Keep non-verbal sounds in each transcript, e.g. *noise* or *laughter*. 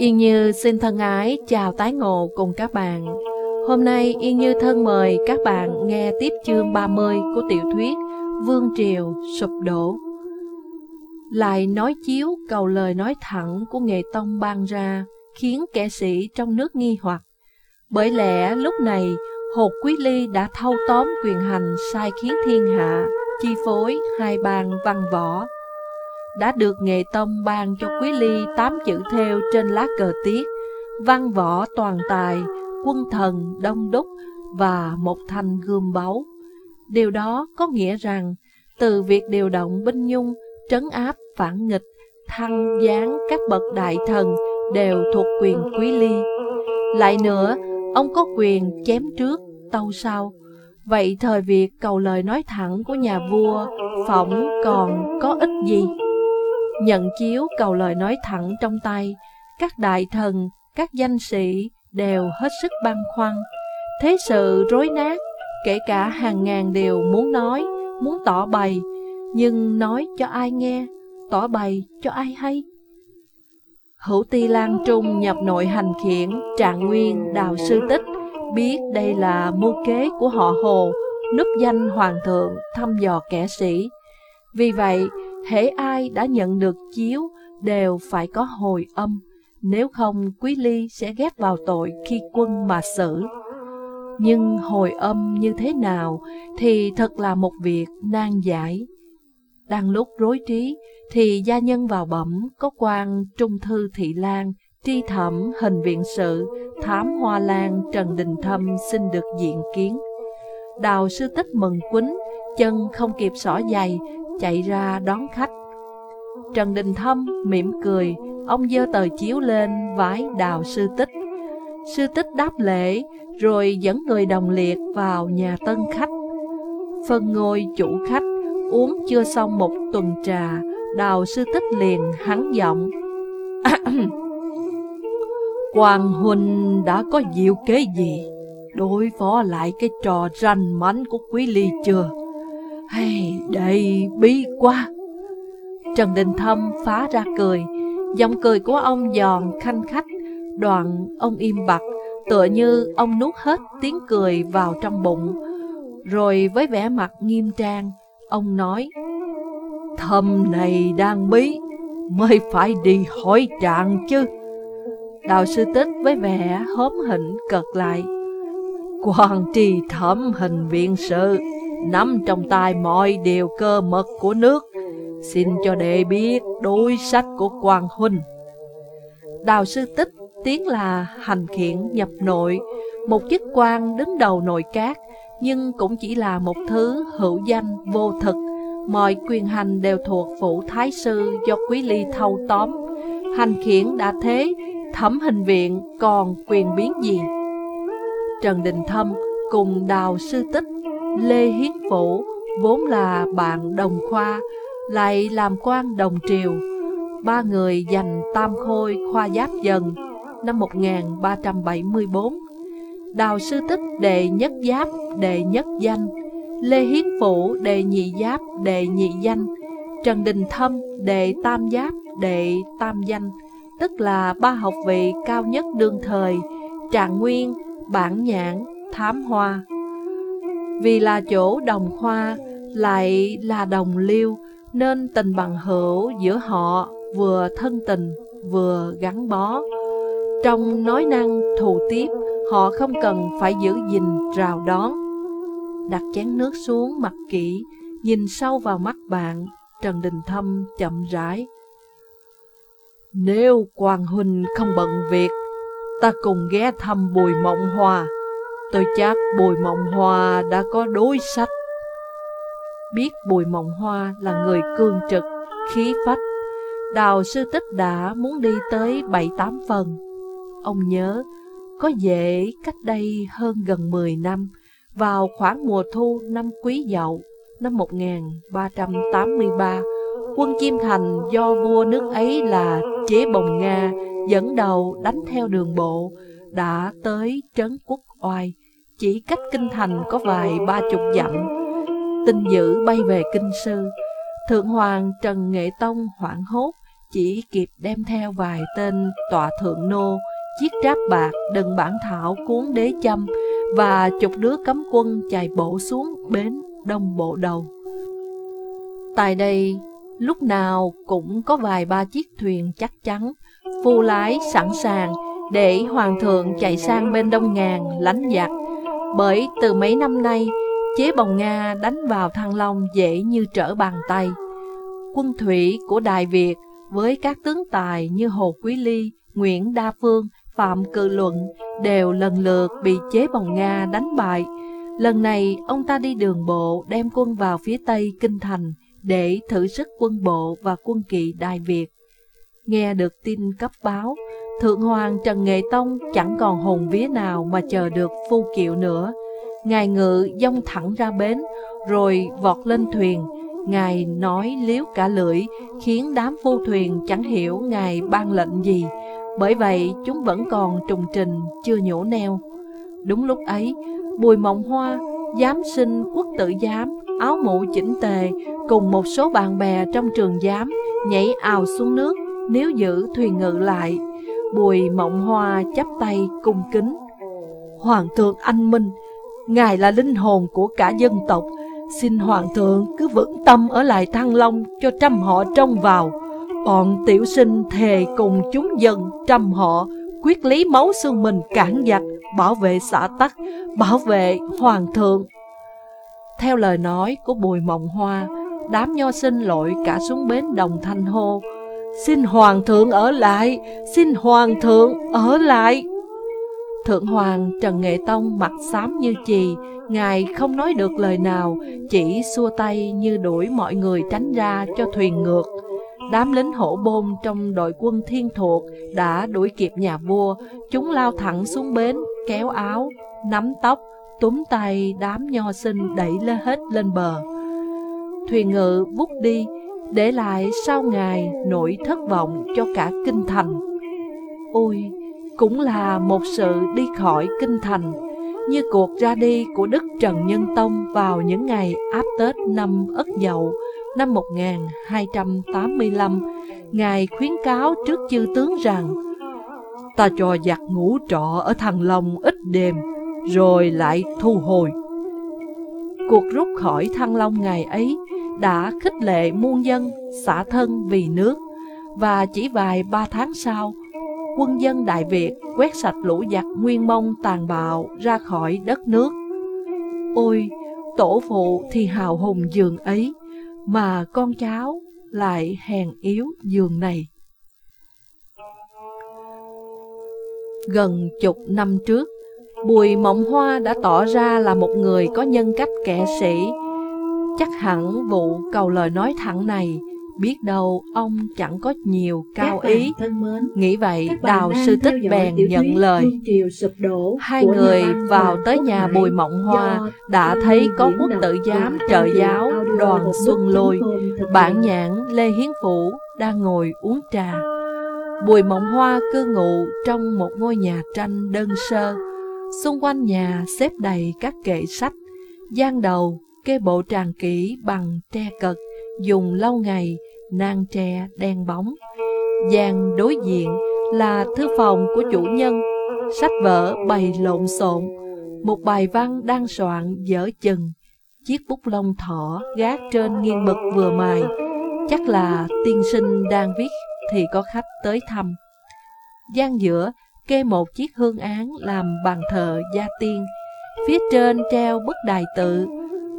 Yên Như xin thân ái chào tái ngộ cùng các bạn. Hôm nay Yên Như thân mời các bạn nghe tiếp chương 30 của tiểu thuyết Vương Triều Sụp Đổ. Lại nói chiếu cầu lời nói thẳng của nghệ tông ban ra khiến kẻ sĩ trong nước nghi hoặc. Bởi lẽ lúc này Hột Quý Ly đã thâu tóm quyền hành sai khiến thiên hạ, chi phối hai bang văn võ đã được nghệ tông ban cho Quý Ly tám chữ theo trên lá cờ tiết, văn võ toàn tài, quân thần đông đúc và một thanh gươm báu. Điều đó có nghĩa rằng, từ việc điều động binh nhung, trấn áp, phản nghịch, thăng giáng các bậc đại thần đều thuộc quyền Quý Ly. Lại nữa, ông có quyền chém trước, tâu sau. Vậy thời việc cầu lời nói thẳng của nhà vua, phỏng còn có ích gì? Nhận chiếu cầu lời nói thẳng trong tay, các đại thần, các danh sĩ đều hết sức băn khoăn. Thế sự rối nát, kể cả hàng ngàn điều muốn nói, muốn tỏ bày, nhưng nói cho ai nghe, tỏ bày cho ai hay. Hữu Ti Lan Trung nhập nội hành khiển, trạng nguyên, đào sư tích, biết đây là mưu kế của họ Hồ, núp danh hoàng thượng, thăm dò kẻ sĩ. Vì vậy, hễ ai đã nhận được chiếu đều phải có hồi âm, nếu không Quý Ly sẽ ghép vào tội khi quân mà xử. Nhưng hồi âm như thế nào thì thật là một việc nan giải. Đang lúc rối trí thì gia nhân vào bẩm có quan Trung Thư Thị Lan, tri thẩm hình viện sự, thám hoa lan Trần Đình Thâm xin được diện kiến. Đào sư tích mừng quýnh, chân không kịp xỏ giày, chạy ra đón khách. Trần Đình Thâm mỉm cười, ông dơ tờ chiếu lên vái đào sư tích. Sư tích đáp lễ, rồi dẫn người đồng liệt vào nhà tân khách. phần ngồi chủ khách, uống chưa xong một tuần trà, đào sư tích liền hắn giọng. *coughs* Quang Huynh đã có diệu kế gì đối phó lại cái trò ranh mánh của Quý Ly chưa? Hay, đây bi quá! Trần Đình Thâm phá ra cười, giọng cười của ông giòn khanh khách, đoạn ông im bặt, tựa như ông nuốt hết tiếng cười vào trong bụng. Rồi với vẻ mặt nghiêm trang, ông nói, Thâm này đang bí, mới phải đi hỏi trạng chứ. Đạo sư tích với vẻ hóm hỉnh cật lại, Quan trì thẩm hình viện sự, nắm trong tay mọi điều cơ mật của nước, xin cho đệ biết đối sách của quan huynh. Đào sư tích tiếng là hành khiển nhập nội, một chức quan đứng đầu nội các, nhưng cũng chỉ là một thứ hữu danh vô thực. Mọi quyền hành đều thuộc phủ thái sư do quý ly thâu tóm. Hành khiển đã thế, thẩm hình viện còn quyền biến gì? Trần Đình Thâm cùng Đào Sư Tích, Lê Hiến Vũ vốn là bạn đồng khoa, lại làm quan đồng triều. Ba người giành tam khôi khoa giáp dần năm 1374. Đào Sư Tích đệ nhất giáp đệ nhất danh, Lê Hiến Vũ đệ nhị giáp đệ nhị danh, Trần Đình Thâm đệ tam giáp đệ tam danh, tức là ba học vị cao nhất đương thời, Trạng Nguyên, Bản Nhãn, Thám Hoa. Vì là chỗ đồng khoa, lại là đồng liêu, nên tình bằng hữu giữa họ vừa thân tình, vừa gắn bó. Trong nói năng thù tiếp, họ không cần phải giữ gìn rào đón. Đặt chén nước xuống mặt kỹ, nhìn sâu vào mắt bạn, Trần Đình Thâm chậm rãi. Nếu Quang Huynh không bận việc, ta cùng ghé thăm Bùi Mộng Hòa. Tôi chắc Bùi Mộng Hòa đã có đối sách. Biết Bùi Mộng Hoa là người cương trực, khí phách, Đào sư tích đã muốn đi tới bảy tám phần. Ông nhớ, có dễ cách đây hơn gần 10 năm, vào khoảng mùa thu năm Quý Dậu, năm 1383, quân kim Thành do vua nước ấy là Chế Bồng Nga dẫn đầu đánh theo đường bộ, đã tới Trấn Quốc Oai, chỉ cách kinh thành có vài ba chục dặm. Tin dữ bay về kinh sư, Thượng Hoàng Trần Nghệ Tông hoảng hốt, chỉ kịp đem theo vài tên tọa thượng nô, chiếc tráp bạc, đừng bản thảo cuốn đế châm và chục đứa cấm quân chạy bộ xuống bến đông bộ đầu. Tại đây, lúc nào cũng có vài ba chiếc thuyền chắc chắn, phu lái sẵn sàng để hoàng thượng chạy sang bên đông ngàn lánh giặc. Bởi từ mấy năm nay, chế bồng Nga đánh vào Thăng Long dễ như trở bàn tay. Quân thủy của Đại Việt với các tướng tài như Hồ Quý Ly, Nguyễn Đa Phương, Phạm Cự Luận đều lần lượt bị chế bồng Nga đánh bại. Lần này, ông ta đi đường bộ đem quân vào phía tây Kinh Thành để thử sức quân bộ và quân kỵ Đại Việt. Nghe được tin cấp báo, Thượng Hoàng Trần Nghệ Tông chẳng còn hồn vía nào mà chờ được phu kiệu nữa. Ngài ngự dông thẳng ra bến, rồi vọt lên thuyền. Ngài nói liếu cả lưỡi, khiến đám phu thuyền chẳng hiểu Ngài ban lệnh gì. Bởi vậy chúng vẫn còn trùng trình, chưa nhổ neo. Đúng lúc ấy, Bùi Mộng Hoa, giám sinh quốc tử giám, áo mũ chỉnh tề, cùng một số bạn bè trong trường giám, nhảy ào xuống nước, nếu giữ thuyền ngự lại. Bùi Mộng Hoa chắp tay cung kính. Hoàng thượng anh minh, Ngài là linh hồn của cả dân tộc, xin Hoàng thượng cứ vững tâm ở lại Thăng Long cho trăm họ trông vào. Bọn tiểu sinh thề cùng chúng dân trăm họ quyết lý máu xương mình cản giặc, bảo vệ xã tắc, bảo vệ Hoàng thượng. Theo lời nói của Bùi Mộng Hoa, đám nho sinh lội cả xuống bến đồng thanh hô, Xin Hoàng thượng ở lại, xin Hoàng thượng ở lại. Thượng Hoàng Trần Nghệ Tông mặt xám như chì, Ngài không nói được lời nào, chỉ xua tay như đuổi mọi người tránh ra cho thuyền ngược. Đám lính hổ bôn trong đội quân thiên thuộc đã đuổi kịp nhà vua, chúng lao thẳng xuống bến, kéo áo, nắm tóc, túm tay đám nho sinh đẩy lên hết lên bờ. Thuyền ngự vút đi, để lại sau ngài nỗi thất vọng cho cả kinh thành. Ôi, cũng là một sự đi khỏi kinh thành, như cuộc ra đi của Đức Trần Nhân Tông vào những ngày áp Tết năm Ất Dậu năm 1285, Ngài khuyến cáo trước chư tướng rằng Ta cho giặc ngủ trọ ở Thăng Long ít đêm, rồi lại thu hồi. Cuộc rút khỏi Thăng Long ngày ấy đã khích lệ muôn dân xả thân vì nước, và chỉ vài ba tháng sau, quân dân Đại Việt quét sạch lũ giặc nguyên mông tàn bạo ra khỏi đất nước. Ôi, tổ phụ thì hào hùng giường ấy, mà con cháu lại hèn yếu giường này. Gần chục năm trước, Bùi Mộng Hoa đã tỏ ra là một người có nhân cách kẻ sĩ, Chắc hẳn vụ cầu lời nói thẳng này Biết đâu ông chẳng có nhiều cao ý. Nghĩ vậy Đào Sư Tích bèn nhận lời. Hai người vào tới nhà Bùi Mộng Hoa Đã thấy có quốc tự giám trợ giáo đoàn Xuân Lôi. Bản nhãn Lê Hiến Phủ đang ngồi uống trà. Bùi Mộng Hoa cư ngụ trong một ngôi nhà tranh đơn sơ. Xung quanh nhà xếp đầy các kệ sách. Gian đầu kê bộ tràng kỹ bằng tre cật, dùng lâu ngày, nang tre đen bóng. Gian đối diện là thư phòng của chủ nhân, sách vở bày lộn xộn, một bài văn đang soạn dở chừng, chiếc bút lông thỏ gác trên nghiêng bực vừa mài, chắc là tiên sinh đang viết thì có khách tới thăm. gian giữa kê một chiếc hương án làm bàn thờ gia tiên, phía trên treo bức đài tự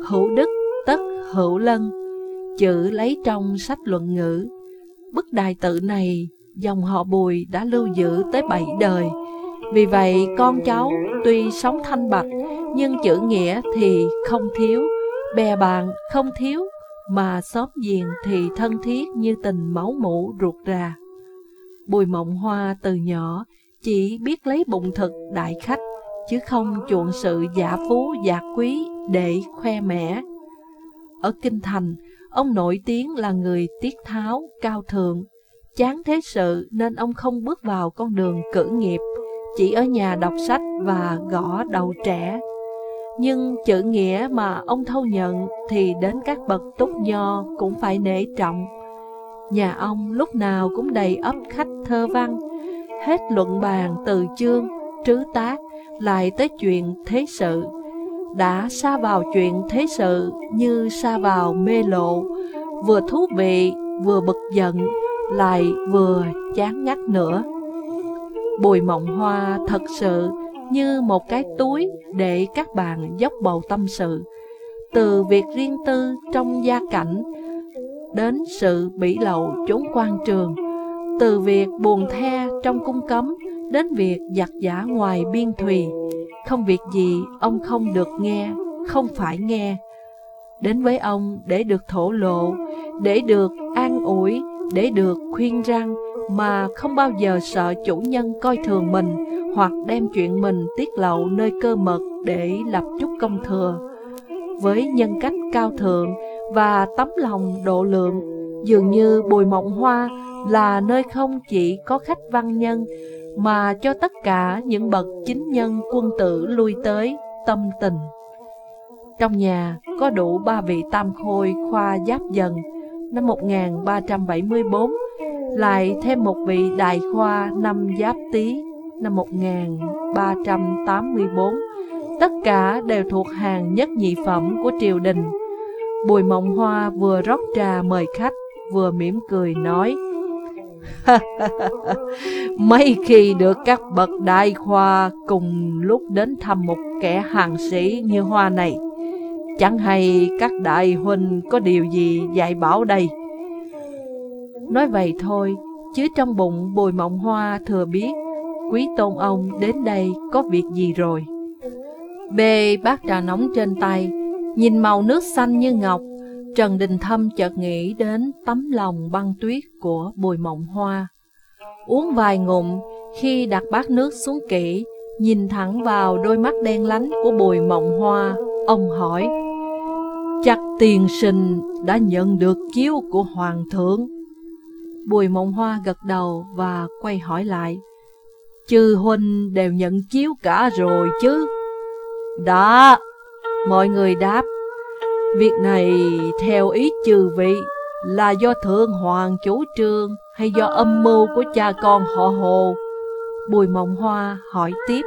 hữu đức tất hữu lân, chữ lấy trong sách luận ngữ. Bức đài tự này, dòng họ Bùi đã lưu giữ tới bảy đời. Vì vậy, con cháu tuy sống thanh bạch, nhưng chữ nghĩa thì không thiếu, bè bạn không thiếu, mà xóm giềng thì thân thiết như tình máu mủ ruột ra. Bùi mộng hoa từ nhỏ chỉ biết lấy bụng thực đại khách, chứ không chuộng sự giả phú giả quý để khoe mẽ. Ở Kinh Thành, ông nổi tiếng là người tiết tháo, cao thượng. Chán thế sự nên ông không bước vào con đường cử nghiệp, chỉ ở nhà đọc sách và gõ đầu trẻ. Nhưng chữ nghĩa mà ông thâu nhận thì đến các bậc túc nho cũng phải nể trọng. Nhà ông lúc nào cũng đầy ấp khách thơ văn Hết luận bàn từ chương, trứ tác lại tới chuyện thế sự. Đã xa vào chuyện thế sự Như xa vào mê lộ. Vừa thú vị, vừa bực giận Lại vừa chán ngắt nữa. Bùi mộng hoa thật sự như một cái túi để các bạn dốc bầu tâm sự. Từ việc riêng tư trong gia cảnh đến sự bỉ lậu trốn quan trường, từ việc buồn the trong cung cấm đến việc giặt giả ngoài biên thùy. Không việc gì ông không được nghe, không phải nghe. Đến với ông để được thổ lộ, để được an ủi, để được khuyên răng, mà không bao giờ sợ chủ nhân coi thường mình hoặc đem chuyện mình tiết lộ nơi cơ mật để lập chút công thừa. Với nhân cách cao thượng, và tấm lòng độ lượng. Dường như Bùi Mộng Hoa là nơi không chỉ có khách văn nhân, mà cho tất cả những bậc chính nhân quân tử lui tới tâm tình. Trong nhà có đủ ba vị tam khôi khoa giáp dần năm 1374, lại thêm một vị đại khoa năm giáp tý năm 1384. Tất cả đều thuộc hàng nhất nhị phẩm của triều đình Bùi Mộng Hoa vừa rót trà mời khách, vừa mỉm cười nói *laughs* Mấy khi được các bậc đại khoa cùng lúc đến thăm một kẻ hàng sĩ như Hoa này Chẳng hay các đại huynh có điều gì dạy bảo đây? Nói vậy thôi, chứ trong bụng bùi mộng hoa thừa biết Quý tôn ông đến đây có việc gì rồi. Bê bát trà nóng trên tay Nhìn màu nước xanh như ngọc, Trần Đình Thâm chợt nghĩ đến tấm lòng băng tuyết của bùi mộng hoa. Uống vài ngụm, khi đặt bát nước xuống kỹ, nhìn thẳng vào đôi mắt đen lánh của bùi mộng hoa, ông hỏi, Chắc tiền sinh đã nhận được chiếu của Hoàng thượng. Bùi mộng hoa gật đầu và quay hỏi lại, Chư huynh đều nhận chiếu cả rồi chứ? Đã! Mọi người đáp, việc này theo ý trừ vị là do thượng hoàng chủ trương hay do âm mưu của cha con họ hồ? Bùi Mộng Hoa hỏi tiếp.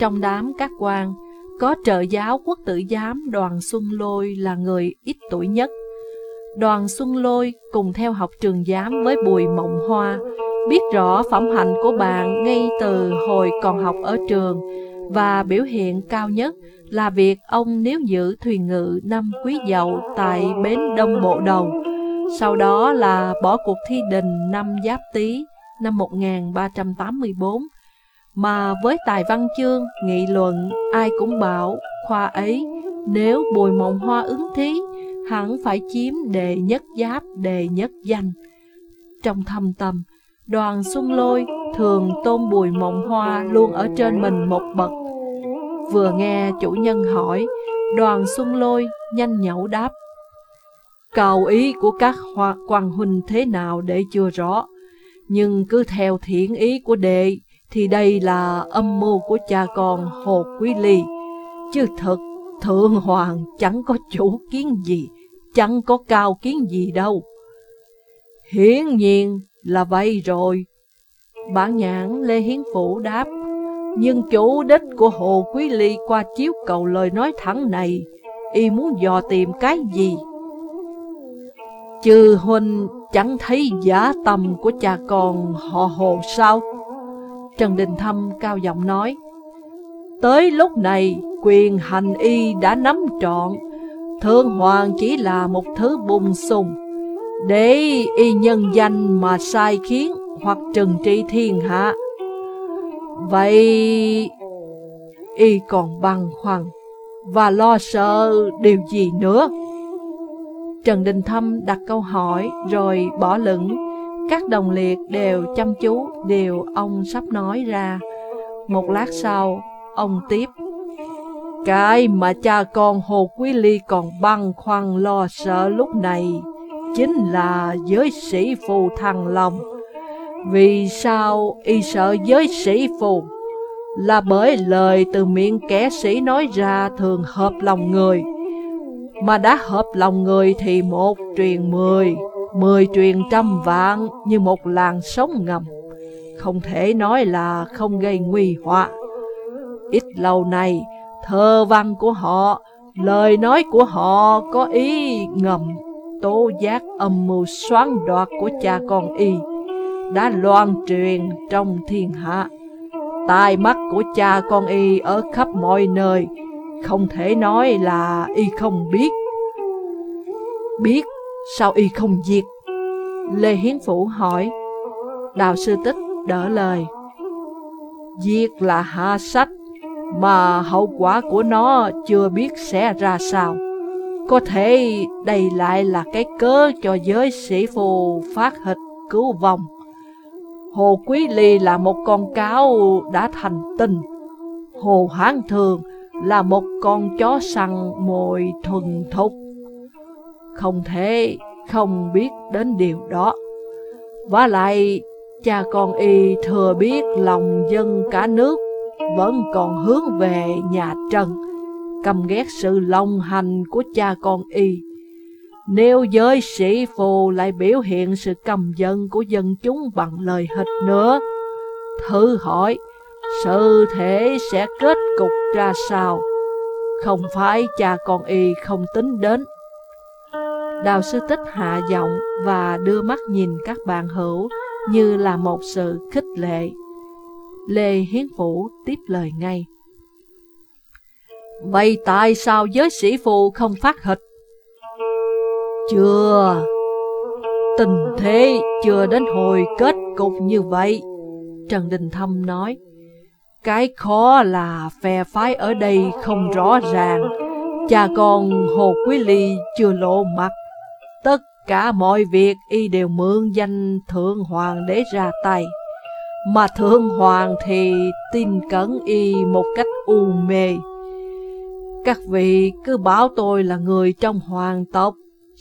Trong đám các quan, có trợ giáo quốc tử giám đoàn Xuân Lôi là người ít tuổi nhất. Đoàn Xuân Lôi cùng theo học trường giám với Bùi Mộng Hoa, biết rõ phẩm hạnh của bạn ngay từ hồi còn học ở trường, và biểu hiện cao nhất là việc ông nếu giữ thuyền ngự năm quý dậu tại bến Đông Bộ Đầu. Sau đó là bỏ cuộc thi đình năm Giáp Tý năm 1384. Mà với tài văn chương, nghị luận, ai cũng bảo khoa ấy nếu Bùi Mộng Hoa ứng thí, hẳn phải chiếm đề nhất giáp, đề nhất danh. Trong thâm tâm, đoàn Xuân Lôi thường tôn Bùi Mộng Hoa luôn ở trên mình một bậc Vừa nghe chủ nhân hỏi, đoàn xuân lôi nhanh nhẩu đáp. Cầu ý của các hoa quan huynh thế nào để chưa rõ, nhưng cứ theo thiện ý của đệ thì đây là âm mưu của cha con Hồ Quý Ly. Chứ thật, Thượng Hoàng chẳng có chủ kiến gì, chẳng có cao kiến gì đâu. Hiển nhiên là vậy rồi. Bản nhãn Lê Hiến Phủ đáp, nhưng chủ đích của Hồ Quý Ly qua chiếu cầu lời nói thẳng này, y muốn dò tìm cái gì? Chư huynh chẳng thấy giả tâm của cha con họ Hồ sao? Trần Đình Thâm cao giọng nói, Tới lúc này, quyền hành y đã nắm trọn, Thượng Hoàng chỉ là một thứ bùng sùng, để y nhân danh mà sai khiến hoặc trừng trị thiên hạ. Vậy y còn băn khoăn và lo sợ điều gì nữa? Trần Đình Thâm đặt câu hỏi rồi bỏ lửng. Các đồng liệt đều chăm chú điều ông sắp nói ra. Một lát sau, ông tiếp. Cái mà cha con Hồ Quý Ly còn băn khoăn lo sợ lúc này chính là giới sĩ phù thăng lòng. Vì sao y sợ giới sĩ phù? Là bởi lời từ miệng kẻ sĩ nói ra thường hợp lòng người. Mà đã hợp lòng người thì một truyền mười, Mười truyền trăm vạn như một làn sóng ngầm Không thể nói là không gây nguy họa Ít lâu nay Thơ văn của họ Lời nói của họ có ý ngầm Tố giác âm mưu xoán đoạt của cha con y đã loan truyền trong thiên hạ. Tai mắt của cha con y ở khắp mọi nơi, Không thể nói là y không biết. Biết sao y không diệt? Lê Hiến Phủ hỏi. Đào sư tích đỡ lời. Diệt là hạ sách, Mà hậu quả của nó chưa biết sẽ ra sao. Có thể đây lại là cái cớ cho giới sĩ phù phát hịch cứu vong. Hồ Quý Ly là một con cáo đã thành tinh Hồ Hán Thường là một con chó săn mồi thuần thục. Không thể không biết đến điều đó. Và lại, cha con y thừa biết lòng dân cả nước Vẫn còn hướng về nhà Trần, Căm ghét sự lòng hành của cha con y. Nếu giới sĩ phù lại biểu hiện sự căm dân của dân chúng bằng lời hịch nữa, Thử hỏi, sự thể sẽ kết cục ra sao Không phải cha con y không tính đến Đào sư tích hạ giọng và đưa mắt nhìn các bạn hữu như là một sự khích lệ. Lê Hiến Phủ tiếp lời ngay. Vậy tại sao giới sĩ phù không phát hịch? Chưa, tình thế chưa đến hồi kết cục như vậy. Trần Đình Thâm nói, cái khó là phe phái ở đây không rõ ràng, cha con Hồ Quý Ly chưa lộ mặt Tất cả mọi việc y đều mượn danh Thượng Hoàng để ra tay. Mà Thượng Hoàng thì tin cẩn y một cách u mê. Các vị cứ bảo tôi là người trong hoàng tộc,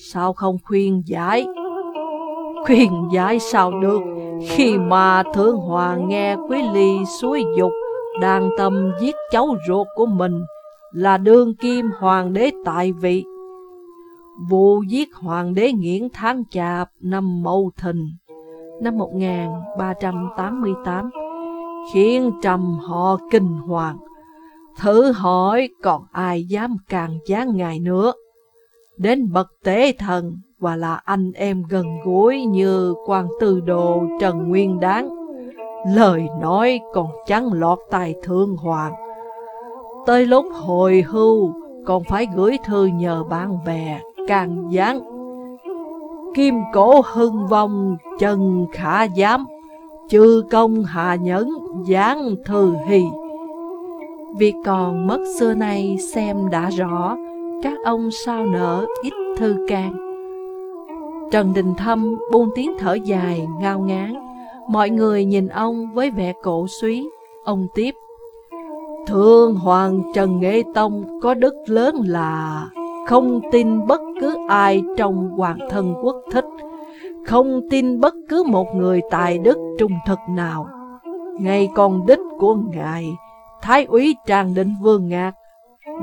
sao không khuyên giải? Khuyên giải sao được, khi mà Thượng Hoàng nghe Quý Ly suối dục, đang tâm giết cháu ruột của mình, là đương kim hoàng đế tại vị vụ giết hoàng đế nghiễn tháng chạp năm Mậu Thìn năm 1388 khiến trầm họ kinh hoàng. Thử hỏi còn ai dám càng gián ngài nữa. Đến bậc tế thần và là anh em gần gũi như quan tư đồ Trần Nguyên Đáng. Lời nói còn chẳng lọt tài thương hoàng. Tới lúc hồi hưu, còn phải gửi thư nhờ bạn bè càng gián Kim cổ hưng vong chân khả giám, Chư công hạ nhẫn gián thư hì Việc còn mất xưa nay xem đã rõ các ông sao nở ít thư can. Trần Đình Thâm buông tiếng thở dài, ngao ngán. Mọi người nhìn ông với vẻ cổ suý. Ông tiếp Thương Hoàng Trần Nghệ Tông có đức lớn là không tin bất cứ ai trong hoàng thân quốc thích, không tin bất cứ một người tài đức trung thực nào. Ngay con đích của ngài, Thái úy Tràng Định Vương Ngạc,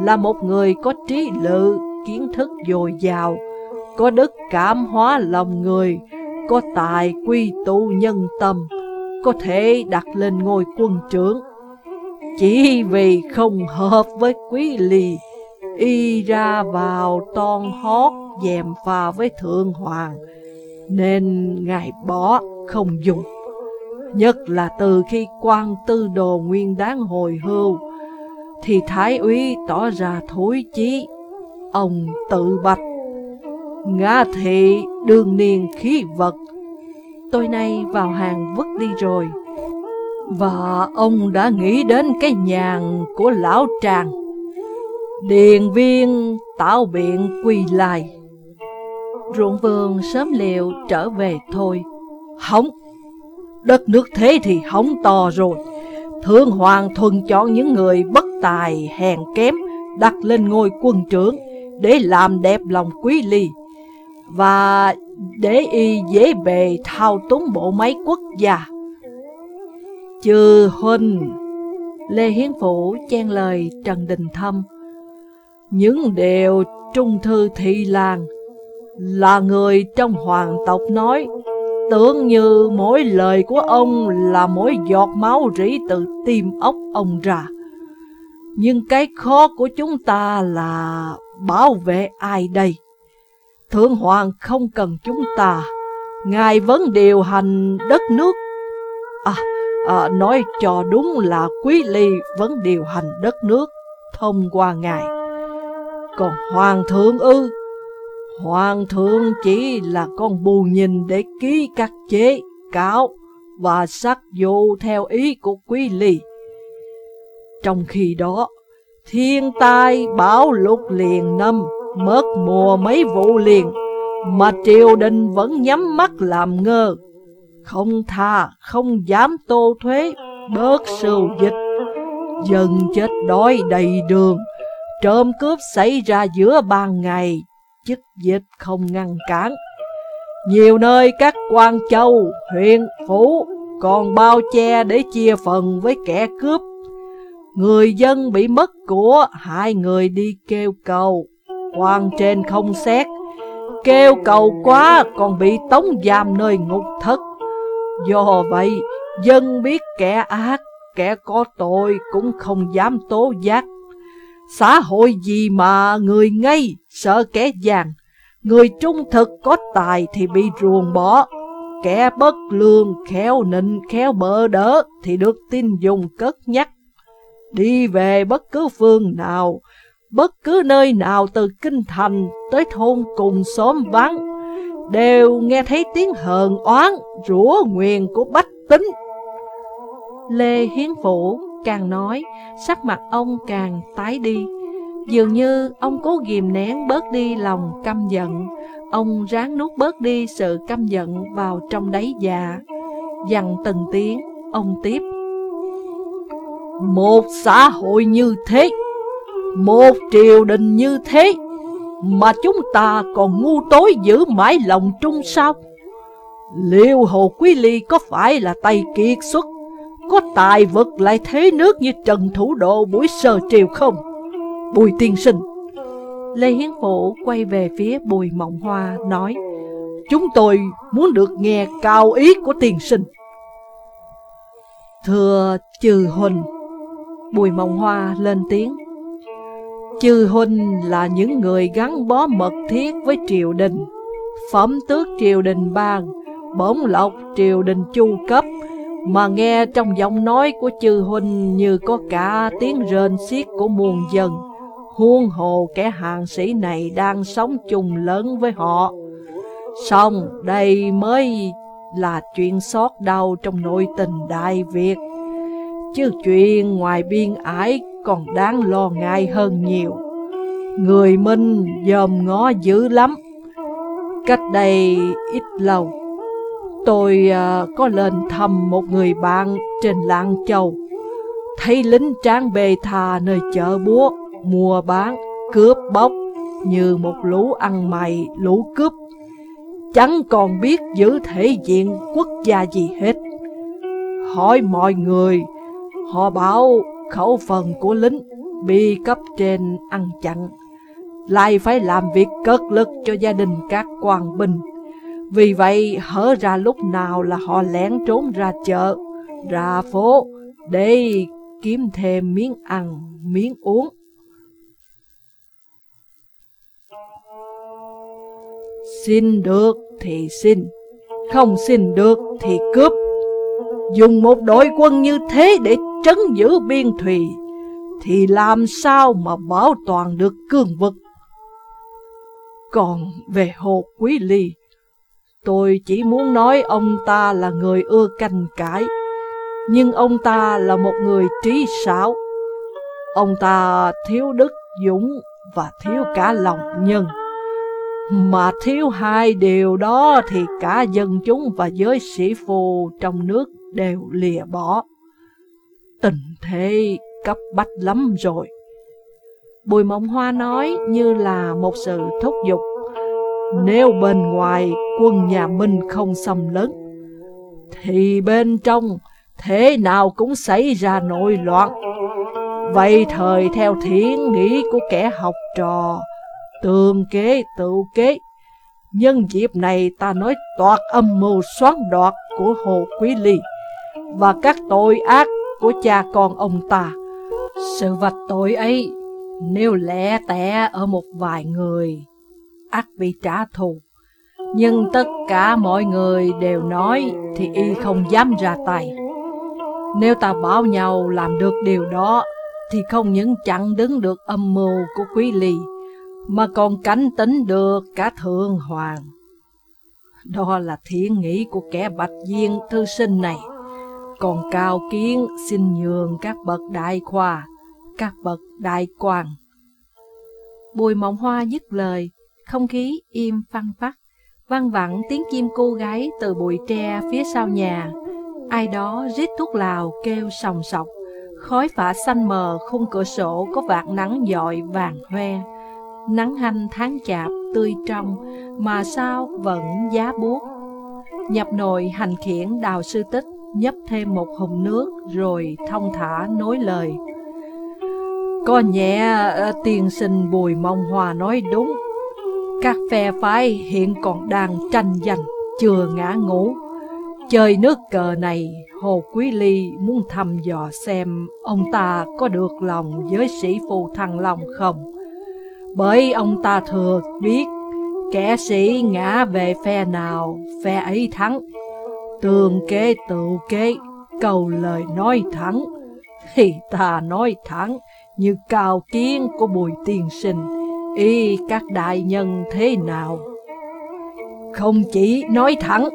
là một người có trí lự, kiến thức dồi dào, có đức cảm hóa lòng người, có tài quy tụ nhân tâm, có thể đặt lên ngôi quân trưởng. Chỉ vì không hợp với quý lì, y ra vào ton hót dèm pha với thượng hoàng, nên ngài bỏ không dùng. Nhất là từ khi quan tư đồ nguyên đáng hồi hưu, thì thái úy tỏ ra thối chí, ông tự bạch. Ngã thị đường niên khí vật, tôi nay vào hàng vứt đi rồi. Và ông đã nghĩ đến cái nhàn của lão tràng. Điền viên tạo biện quỳ lại. Ruộng vườn sớm liệu trở về thôi. Hỏng! Đất nước thế thì hỏng to rồi. Thượng hoàng thuần chọn những người bất tài hèn kém Đặt lên ngôi quân trưởng Để làm đẹp lòng quý ly. Và để y dễ bề thao túng bộ máy quốc gia. Chư huynh Lê Hiến Phủ chen lời Trần Đình Thâm. Những điều trung thư thị làng là người trong hoàng tộc nói, tưởng như mỗi lời của ông là mỗi giọt máu rỉ từ tim ốc ông ra. Nhưng cái khó của chúng ta là bảo vệ ai đây? Thượng Hoàng không cần chúng ta, Ngài vẫn điều hành đất nước. À, à, nói cho đúng là Quý Ly vẫn điều hành đất nước thông qua Ngài. Còn Hoàng thượng ư, Hoàng thượng chỉ là con bù nhìn để ký các chế, cáo và sắc dụ theo ý của Quý Ly. Trong khi đó, thiên tai bão lụt liền năm, mất mùa mấy vụ liền, mà triều đình vẫn nhắm mắt làm ngơ, không tha, không dám tô thuế, bớt sưu dịch. Dân chết đói đầy đường, trộm cướp xảy ra giữa ban ngày, chích dịch không ngăn cản. Nhiều nơi các quan châu, huyện, phủ còn bao che để chia phần với kẻ cướp. Người dân bị mất của, hai người đi kêu cầu, quan trên không xét. Kêu cầu quá còn bị tống giam nơi ngục thất. Do vậy, dân biết kẻ ác, kẻ có tội cũng không dám tố giác. Xã hội gì mà người ngây sợ kẻ vàng, người trung thực có tài thì bị ruồng bỏ, kẻ bất lương khéo nịnh khéo bỡ đỡ thì được tin dùng cất nhắc. Đi về bất cứ phương nào, bất cứ nơi nào từ kinh thành tới thôn cùng xóm vắng, đều nghe thấy tiếng hờn oán, rủa nguyền của bách tính. Lê Hiến Phủ càng nói, sắc mặt ông càng tái đi. Dường như ông cố ghìm nén bớt đi lòng căm giận, ông ráng nuốt bớt đi sự căm giận vào trong đáy dạ. Dằn từng tiếng, ông tiếp. Một xã hội như thế, một triều đình như thế, mà chúng ta còn ngu tối giữ mãi lòng trung sao? Liệu Hồ Quý Ly có phải là tay kiệt xuất, có tài vật lại thế nước như Trần Thủ Độ buổi sờ triều không? Bùi tiên sinh. Lê Hiến Phụ quay về phía Bùi Mộng Hoa, nói, Chúng tôi muốn được nghe cao ý của tiên sinh. Thưa Trừ Huỳnh, Bùi Mộng Hoa lên tiếng, Chư huynh là những người gắn bó mật thiết với triều đình. Phẩm tước triều đình ban bổng lộc triều đình chu cấp mà nghe trong giọng nói của chư huynh Như có cả tiếng rên xiết của muôn dân Huôn hồ kẻ hàng sĩ này đang sống chung lớn với họ Xong đây mới là chuyện xót đau trong nội tình Đại Việt Chứ chuyện ngoài biên ải còn đáng lo ngại hơn nhiều. Người Minh dòm ngó dữ lắm. Cách đây ít lâu, tôi uh, có lên thăm một người bạn trên làng Châu. Thấy lính tráng bề thà nơi chợ búa, mua bán, cướp bóc như một lũ ăn mày, lũ cướp. Chẳng còn biết giữ thể diện quốc gia gì hết. Hỏi mọi người, họ bảo khẩu phần của lính bị cấp trên ăn chặn, lại phải làm việc cất lực cho gia đình các quan binh. Vì vậy, hở ra lúc nào là họ lén trốn ra chợ, ra phố để kiếm thêm miếng ăn, miếng uống. Xin được thì xin, không xin được thì cướp. Dùng một đội quân như thế để trấn giữ biên thùy, thì làm sao mà bảo toàn được cương vực. Còn về Hồ Quý Ly, tôi chỉ muốn nói ông ta là người ưa canh cãi, nhưng ông ta là một người trí xảo. Ông ta thiếu đức dũng và thiếu cả lòng nhân. Mà thiếu hai điều đó thì cả dân chúng và giới sĩ phù trong nước đều lìa bỏ. Tình thế cấp bách lắm rồi. Bùi Mộng Hoa nói như là một sự thúc giục. Nếu bên ngoài quân nhà Minh không xâm lấn, thì bên trong thế nào cũng xảy ra nội loạn. Vậy thời theo thiến nghĩ của kẻ học trò, tường kế tự kế, Nhân dịp này ta nói toạt âm mưu xoán đoạt của Hồ Quý Ly và các tội ác của cha con ông ta. Sự vạch tội ấy nếu lẻ tẻ ở một vài người, ác bị trả thù. Nhưng tất cả mọi người đều nói thì y không dám ra tay. Nếu ta bảo nhau làm được điều đó, thì không những chặn đứng được âm mưu của Quý Ly, mà còn cánh tính được cả Thượng Hoàng. Đó là thiện nghĩ của kẻ bạch viên thư sinh này. Còn cao kiến xin nhường các bậc đại khoa, các bậc đại quan. Bùi mộng hoa dứt lời, không khí im phăng phắc, văng vẳng tiếng chim cô gái từ bụi tre phía sau nhà. Ai đó rít thuốc lào kêu sòng sọc, khói phả xanh mờ khung cửa sổ có vạt nắng dọi vàng hoe. Nắng hanh tháng chạp tươi trong, mà sao vẫn giá buốt. Nhập nồi hành khiển đào sư tích, nhấp thêm một hùng nước rồi thông thả nối lời. Có nhẹ ờ, tiền sinh Bùi Mông Hòa nói đúng. Các phe phái hiện còn đang tranh giành, chưa ngã ngủ. Chơi nước cờ này, Hồ Quý Ly muốn thăm dò xem ông ta có được lòng với sĩ phu Thăng Long không. Bởi ông ta thừa biết kẻ sĩ ngã về phe nào, phe ấy thắng. Tường kế tự kế, cầu lời nói thắng, thì ta nói thắng như cao kiến của bùi tiên sinh, y các đại nhân thế nào. Không chỉ nói thẳng,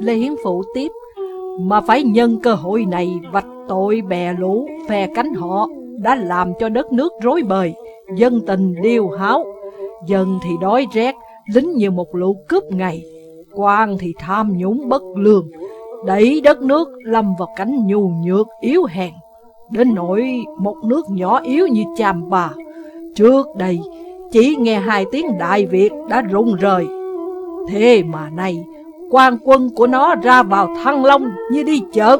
Lê Hiến Phụ tiếp, mà phải nhân cơ hội này vạch tội bè lũ, phe cánh họ, đã làm cho đất nước rối bời, dân tình điêu háo, dân thì đói rét, lính như một lũ cướp ngày, quan thì tham nhũng bất lương, đẩy đất nước lâm vào cảnh nhu nhược yếu hèn. Đến nỗi một nước nhỏ yếu như Chàm Bà Trước đây chỉ nghe hai tiếng Đại Việt đã rụng rời. Thế mà này, quan quân của nó ra vào Thăng Long như đi chợ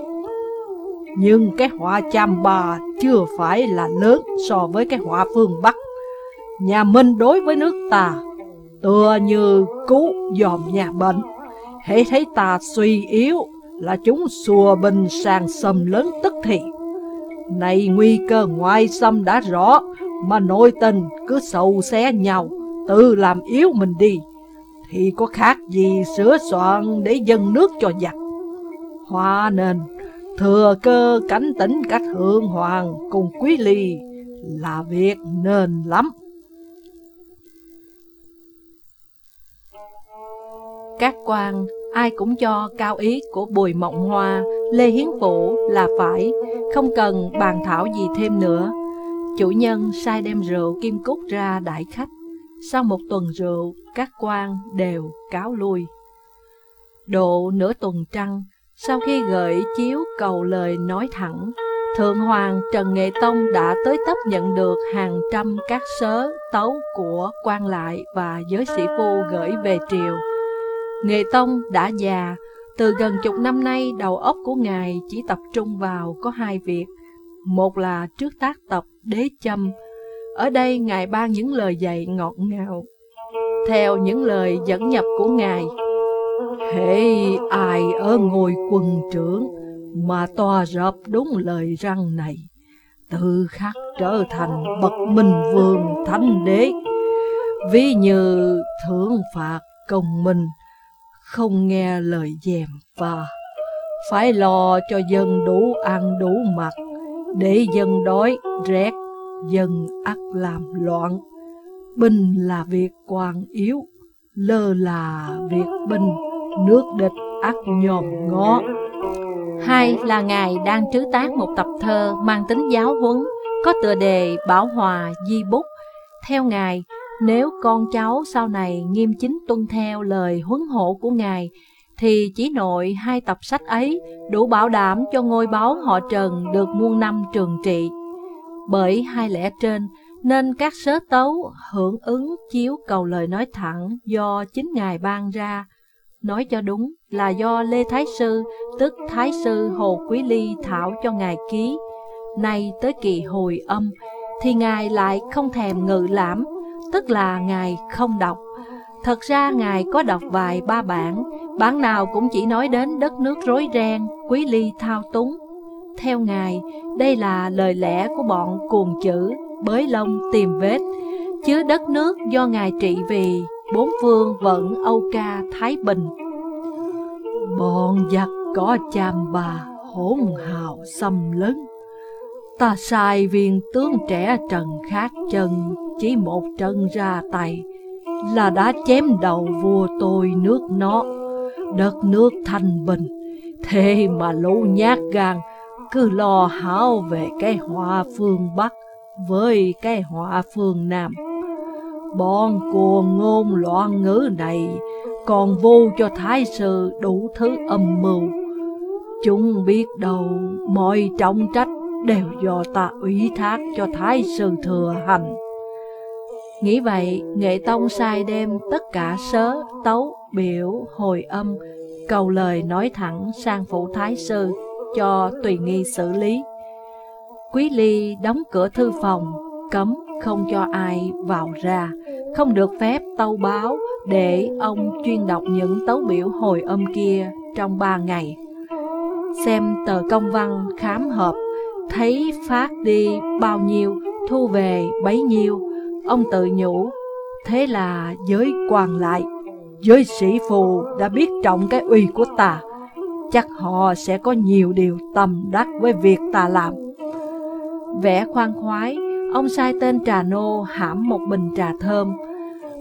Nhưng cái họa Chàm Bà chưa phải là lớn so với cái họa phương Bắc. Nhà Minh đối với nước ta Tựa như cứu dòm nhà bệnh. Hãy thấy ta suy yếu là chúng xùa bình sàng sầm lớn tức thì. Này nguy cơ ngoại xâm đã rõ, mà nội tình cứ sầu xé nhau, tự làm yếu mình đi, thì có khác gì sửa soạn để dân nước cho giặc. Hoa nên, thừa cơ cảnh tỉnh các thượng hoàng cùng quý ly là việc nên lắm. Các quan ai cũng cho cao ý của Bùi Mộng Hoa, Lê Hiến Phụ là phải, không cần bàn thảo gì thêm nữa. Chủ nhân sai đem rượu kim cúc ra đại khách. Sau một tuần rượu, các quan đều cáo lui. Độ nửa tuần trăng, sau khi gửi chiếu cầu lời nói thẳng, Thượng Hoàng Trần Nghệ Tông đã tới tấp nhận được hàng trăm các sớ, tấu của quan lại và giới sĩ phu gửi về triều. Nghệ Tông đã già, từ gần chục năm nay đầu óc của Ngài chỉ tập trung vào có hai việc. Một là trước tác tập đế châm, ở đây Ngài ban những lời dạy ngọt ngào. Theo những lời dẫn nhập của Ngài, Hễ ai ở ngôi quân trưởng mà tòa rập đúng lời răng này, tự khắc trở thành bậc minh vương thánh đế. Ví như thưởng phạt công minh, không nghe lời dèm pha, phải lo cho dân đủ ăn đủ mặc, để dân đói, rét, dân ắt làm loạn. Binh là việc quan yếu, lơ là việc binh, nước địch ắt nhòm ngó. Hai là Ngài đang trứ tác một tập thơ mang tính giáo huấn, có tựa đề Bảo Hòa Di Bút. Theo Ngài, nếu con cháu sau này nghiêm chính tuân theo lời huấn hộ của Ngài, thì chỉ nội hai tập sách ấy đủ bảo đảm cho ngôi báo họ Trần được muôn năm trường trị. Bởi hai lẽ trên, nên các sớ tấu hưởng ứng chiếu cầu lời nói thẳng do chính Ngài ban ra. Nói cho đúng là do Lê Thái Sư, tức Thái Sư Hồ Quý Ly thảo cho Ngài ký. Nay tới kỳ hồi âm, thì Ngài lại không thèm ngự lãm tức là Ngài không đọc. Thật ra Ngài có đọc vài ba bản, bản nào cũng chỉ nói đến đất nước rối ren, quý ly thao túng. Theo Ngài, đây là lời lẽ của bọn cuồng chữ, bới lông tìm vết, chứ đất nước do Ngài trị vì, bốn phương vẫn Âu ca Thái Bình. Bọn giặc có chàm bà, hỗn hào xâm lấn. Ta sai viên tướng trẻ trần khác chân, chỉ một chân ra tay, là đã chém đầu vua tôi nước nó, đất nước thanh bình. Thế mà lũ nhát gan, cứ lo hảo về cái họa phương Bắc với cái họa phương Nam. Bọn cuồng ngôn loạn ngữ này còn vô cho thái sư đủ thứ âm mưu. Chúng biết đâu mọi trọng trách đều do ta ủy thác cho thái sư thừa hành. Nghĩ vậy, Nghệ Tông sai đem tất cả sớ, tấu, biểu, hồi âm, cầu lời nói thẳng sang phủ thái sư cho tùy nghi xử lý. Quý Ly đóng cửa thư phòng, cấm không cho ai vào ra, không được phép tâu báo để ông chuyên đọc những tấu biểu hồi âm kia trong ba ngày. Xem tờ công văn khám hợp, thấy phát đi bao nhiêu, thu về bấy nhiêu, ông tự nhủ, thế là giới quan lại, giới sĩ phù đã biết trọng cái uy của ta, chắc họ sẽ có nhiều điều tầm đắc với việc ta làm. Vẻ khoan khoái, ông sai tên trà nô hãm một bình trà thơm,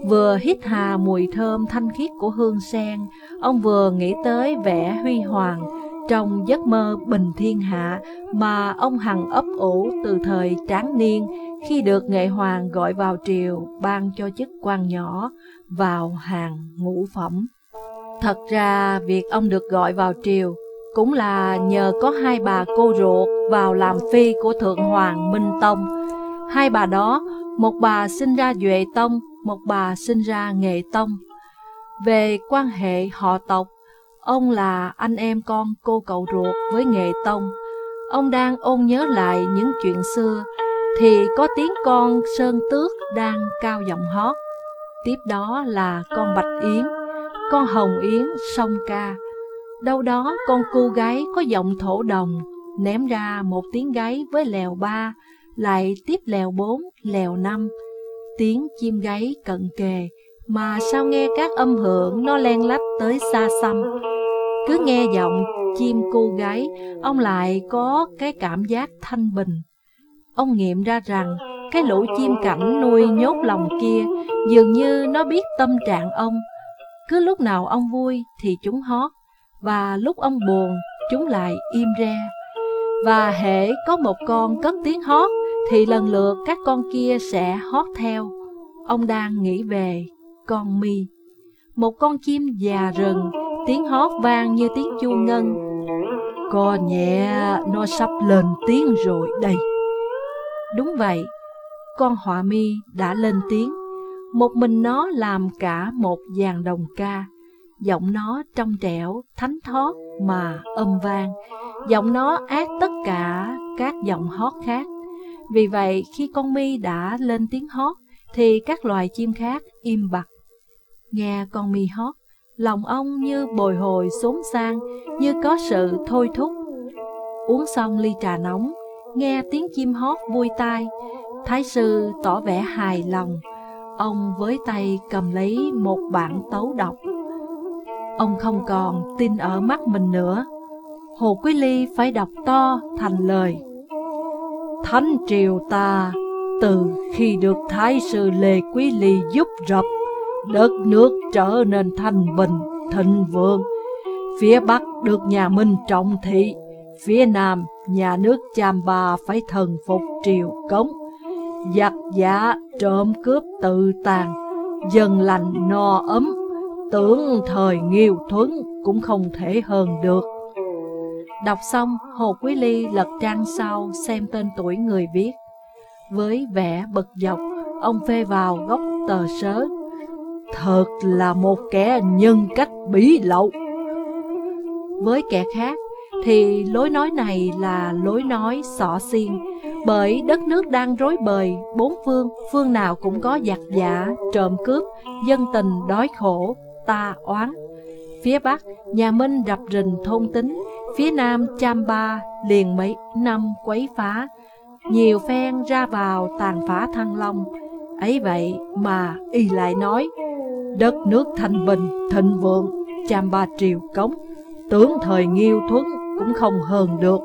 Vừa hít hà mùi thơm thanh khiết của hương sen, ông vừa nghĩ tới vẻ huy hoàng trong giấc mơ bình thiên hạ mà ông hằng ấp ủ từ thời tráng niên khi được nghệ hoàng gọi vào triều ban cho chức quan nhỏ vào hàng ngũ phẩm. Thật ra việc ông được gọi vào triều cũng là nhờ có hai bà cô ruột vào làm phi của Thượng Hoàng Minh Tông. Hai bà đó, một bà sinh ra Duệ Tông, một bà sinh ra Nghệ Tông. Về quan hệ họ tộc, ông là anh em con cô cậu ruột với Nghệ Tông. Ông đang ôn nhớ lại những chuyện xưa, thì có tiếng con Sơn Tước đang cao giọng hót. Tiếp đó là con Bạch Yến, con Hồng Yến sông ca. Đâu đó con cô gái có giọng thổ đồng, ném ra một tiếng gáy với lèo ba, lại tiếp lèo bốn, lèo năm, tiếng chim gáy cận kề, mà sao nghe các âm hưởng nó len lách tới xa xăm. Cứ nghe giọng chim cô gái, ông lại có cái cảm giác thanh bình. Ông nghiệm ra rằng cái lũ chim cảnh nuôi nhốt lòng kia dường như nó biết tâm trạng ông. Cứ lúc nào ông vui thì chúng hót, và lúc ông buồn chúng lại im re. Và hệ có một con cất tiếng hót thì lần lượt các con kia sẽ hót theo. Ông đang nghĩ về con mi, một con chim già rừng, tiếng hót vang như tiếng chuông ngân. Co nhẹ, nó sắp lên tiếng rồi đây. Đúng vậy, con họa mi đã lên tiếng. Một mình nó làm cả một dàn đồng ca. Giọng nó trong trẻo, thánh thót mà âm vang. Giọng nó ác tất cả các giọng hót khác. Vì vậy, khi con mi đã lên tiếng hót, thì các loài chim khác im bặt. Nghe con mi hót, lòng ông như bồi hồi xốn sang, như có sự thôi thúc. Uống xong ly trà nóng, nghe tiếng chim hót vui tai, Thái sư tỏ vẻ hài lòng. Ông với tay cầm lấy một bản tấu đọc. Ông không còn tin ở mắt mình nữa. Hồ Quý Ly phải đọc to thành lời. Thánh triều ta từ khi được Thái sư Lê Quý Ly giúp rập, đất nước trở nên thanh bình, thịnh vượng. Phía Bắc được nhà Minh trọng thị, phía Nam nhà nước Cham Ba phải thần phục triều cống. Giặc giả trộm cướp tự tàn, dân lành no ấm, tưởng thời nghiêu thuấn cũng không thể hơn được. Đọc xong, Hồ Quý Ly lật trang sau xem tên tuổi người viết. Với vẻ bực dọc, ông phê vào góc tờ sớ. Thật là một kẻ nhân cách bí lậu. Với kẻ khác, thì lối nói này là lối nói sọ xiên, bởi đất nước đang rối bời, bốn phương, phương nào cũng có giặc giả, trộm cướp, dân tình đói khổ, ta oán. Phía Bắc, nhà Minh rập rình thôn tính, phía Nam Cham Ba liền mấy năm quấy phá, nhiều phen ra vào tàn phá Thăng Long. Ấy vậy mà y lại nói, đất nước thanh bình, thịnh vượng, Cham Ba triều cống, tướng thời nghiêu thuấn cũng không hờn được.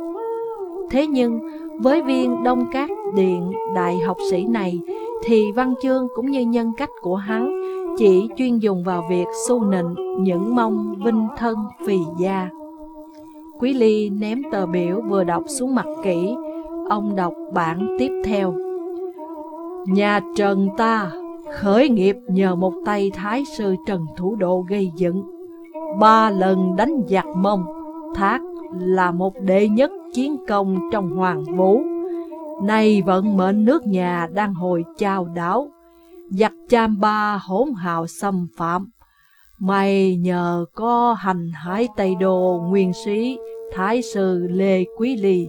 Thế nhưng, với viên Đông Cát Điện đại học sĩ này, thì văn chương cũng như nhân cách của hắn chỉ chuyên dùng vào việc su nịnh những mong vinh thân phì gia. Quý Ly ném tờ biểu vừa đọc xuống mặt kỹ, ông đọc bản tiếp theo. Nhà Trần ta khởi nghiệp nhờ một tay Thái sư Trần Thủ Độ gây dựng, ba lần đánh giặc mông, thác là một đệ nhất chiến công trong hoàng vũ. Nay vận mệnh nước nhà đang hồi chào đảo, giặc cham ba hỗn hào xâm phạm. May nhờ có hành hải Tây Đô nguyên sĩ Thái sư Lê Quý Ly,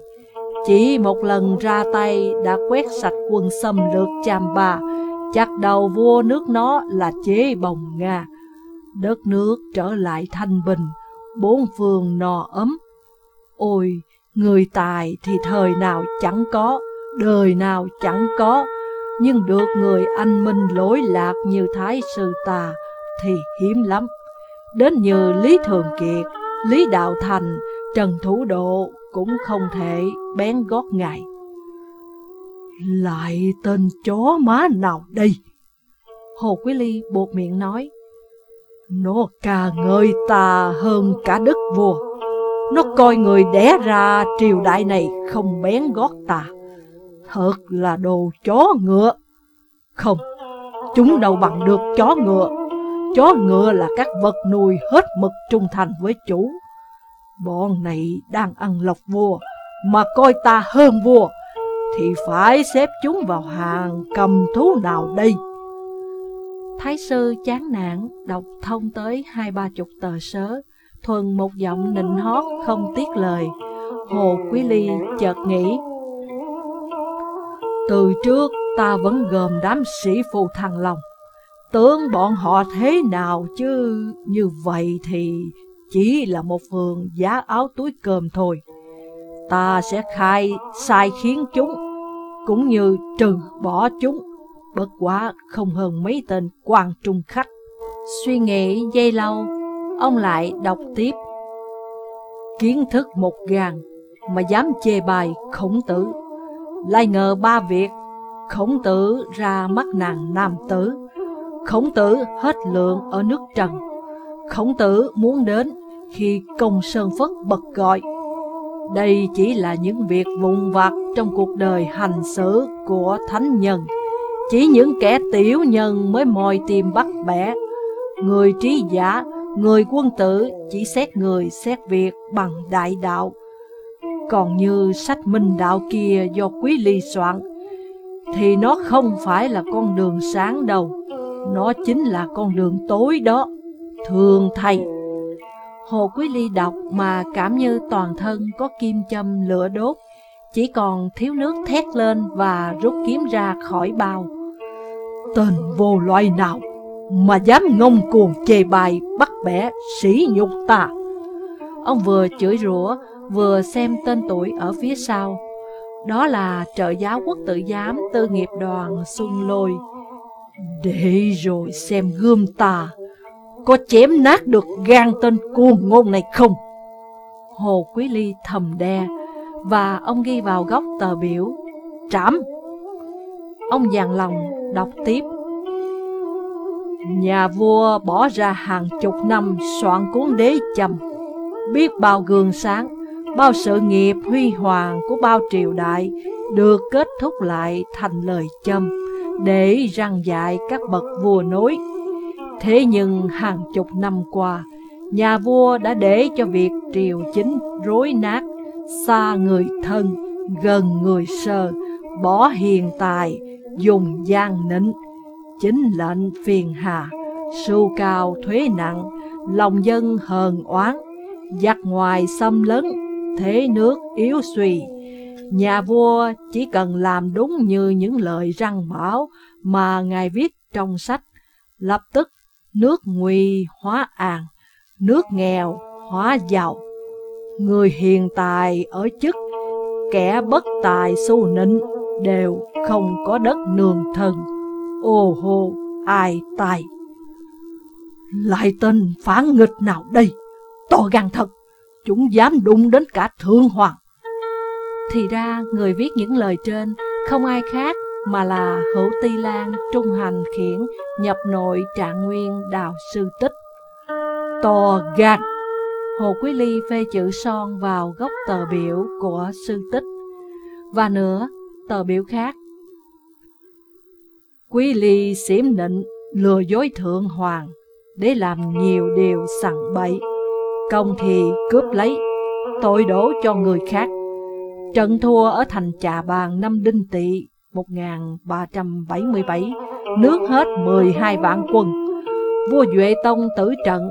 chỉ một lần ra tay đã quét sạch quân xâm lược cham ba, chặt đầu vua nước nó là chế bồng Nga. Đất nước trở lại thanh bình, bốn phương no ấm. Ôi, người tài thì thời nào chẳng có, đời nào chẳng có, nhưng được người anh minh lỗi lạc như Thái Sư ta thì hiếm lắm. Đến như Lý Thường Kiệt, Lý Đạo Thành, Trần Thủ Độ cũng không thể bén gót ngài. Lại tên chó má nào đây? Hồ Quý Ly buộc miệng nói. Nó ca ngợi ta hơn cả đức vua. Nó coi người đẻ ra triều đại này không bén gót ta. Thật là đồ chó ngựa. Không, chúng đâu bằng được chó ngựa. Chó ngựa là các vật nuôi hết mực trung thành với chủ. Bọn này đang ăn lộc vua, mà coi ta hơn vua, thì phải xếp chúng vào hàng cầm thú nào đây? Thái sư chán nản đọc thông tới hai ba chục tờ sớ, thuần một giọng nịnh hót không tiếc lời. Hồ Quý Ly chợt nghĩ, từ trước ta vẫn gồm đám sĩ phù thằng lòng, tưởng bọn họ thế nào chứ như vậy thì chỉ là một phường giá áo túi cơm thôi. Ta sẽ khai sai khiến chúng, cũng như trừ bỏ chúng, bất quá không hơn mấy tên quan trung khách. Suy nghĩ dây lâu, ông lại đọc tiếp. Kiến thức một gàn mà dám chê bài khổng tử, lại ngờ ba việc, khổng tử ra mắt nàng nam tử, khổng tử hết lượng ở nước trần, khổng tử muốn đến khi công sơn phất bật gọi. Đây chỉ là những việc vụn vặt trong cuộc đời hành xử của thánh nhân. Chỉ những kẻ tiểu nhân mới mòi tìm bắt bẻ. Người trí giả, người quân tử chỉ xét người xét việc bằng đại đạo. Còn như sách minh đạo kia do quý ly soạn, thì nó không phải là con đường sáng đâu. Nó chính là con đường tối đó. Thường thầy. Hồ Quý Ly đọc mà cảm như toàn thân có kim châm lửa đốt, chỉ còn thiếu nước thét lên và rút kiếm ra khỏi bao. Tên vô loại nào mà dám ngông cuồng chê bài bắt bẻ sỉ nhục ta. Ông vừa chửi rủa vừa xem tên tuổi ở phía sau. Đó là trợ giáo quốc tự giám tư nghiệp đoàn Xuân Lôi. Để rồi xem gươm ta có chém nát được gan tên cuồng ngôn này không? Hồ Quý Ly thầm đe, và ông ghi vào góc tờ biểu, trảm. Ông dàn lòng đọc tiếp. Nhà vua bỏ ra hàng chục năm soạn cuốn đế châm, biết bao gương sáng, bao sự nghiệp huy hoàng của bao triều đại được kết thúc lại thành lời châm để răng dạy các bậc vua nối. Thế nhưng hàng chục năm qua, nhà vua đã để cho việc triều chính rối nát, xa người thân, gần người sơ, bỏ hiền tài, dùng gian nịnh, chính lệnh phiền hà, sưu cao thuế nặng, lòng dân hờn oán, giặc ngoài xâm lấn, thế nước yếu suy, Nhà vua chỉ cần làm đúng như những lời răng bảo mà Ngài viết trong sách, lập tức nước nguy hóa an, nước nghèo hóa giàu. Người hiền tài ở chức, kẻ bất tài su nịnh đều không có đất nương thân. Ô hô, ai tài? Lại tên phản nghịch nào đây? To gan thật, chúng dám đụng đến cả thượng hoàng. Thì ra người viết những lời trên không ai khác mà là hữu ti lan trung hành khiển nhập nội trạng nguyên đào sư tích. To gan! Hồ Quý Ly phê chữ son vào góc tờ biểu của sư tích. Và nữa, tờ biểu khác. Quý Ly xỉm nịnh, lừa dối thượng hoàng, để làm nhiều điều sẵn bậy. Công thì cướp lấy, tội đổ cho người khác. Trận thua ở thành Trà Bàn năm Đinh Tỵ 1377, nước hết 12 vạn quân. Vua Duệ Tông tử trận,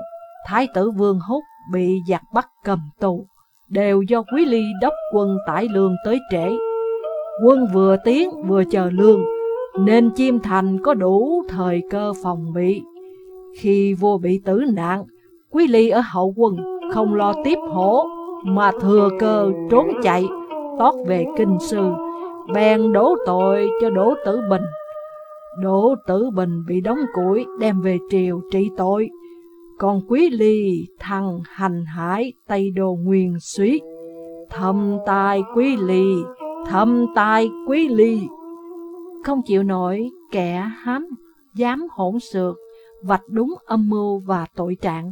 Thái tử Vương Húc bị giặc bắt cầm tù, đều do Quý Ly đốc quân tải lương tới trễ. Quân vừa tiến vừa chờ lương, nên chim Thành có đủ thời cơ phòng bị. Khi vua bị tử nạn, Quý Ly ở hậu quân không lo tiếp hổ, mà thừa cơ trốn chạy, tót về kinh sư, bèn đổ tội cho Đỗ Tử Bình. Đỗ Tử Bình bị đóng củi đem về triều trị tội, còn Quý Ly thằng hành hải Tây đồ Nguyên suý. Thâm tai Quý Ly, thâm tai Quý Ly. Không chịu nổi kẻ hám, dám hỗn xược, vạch đúng âm mưu và tội trạng.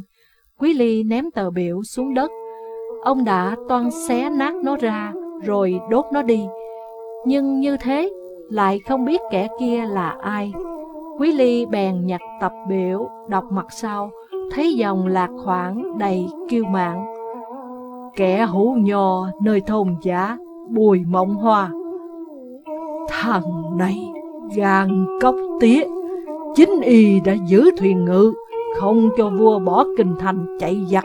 Quý Ly ném tờ biểu xuống đất. Ông đã toan xé nát nó ra, rồi đốt nó đi. Nhưng như thế, lại không biết kẻ kia là ai. Quý Ly bèn nhặt tập biểu, đọc mặt sau, thấy dòng lạc khoảng đầy kiêu mạng. Kẻ hữu nhò nơi thôn giá, bùi mộng hoa. Thằng này gan cốc tía, chính y đã giữ thuyền ngự, không cho vua bỏ kinh thành chạy giặc.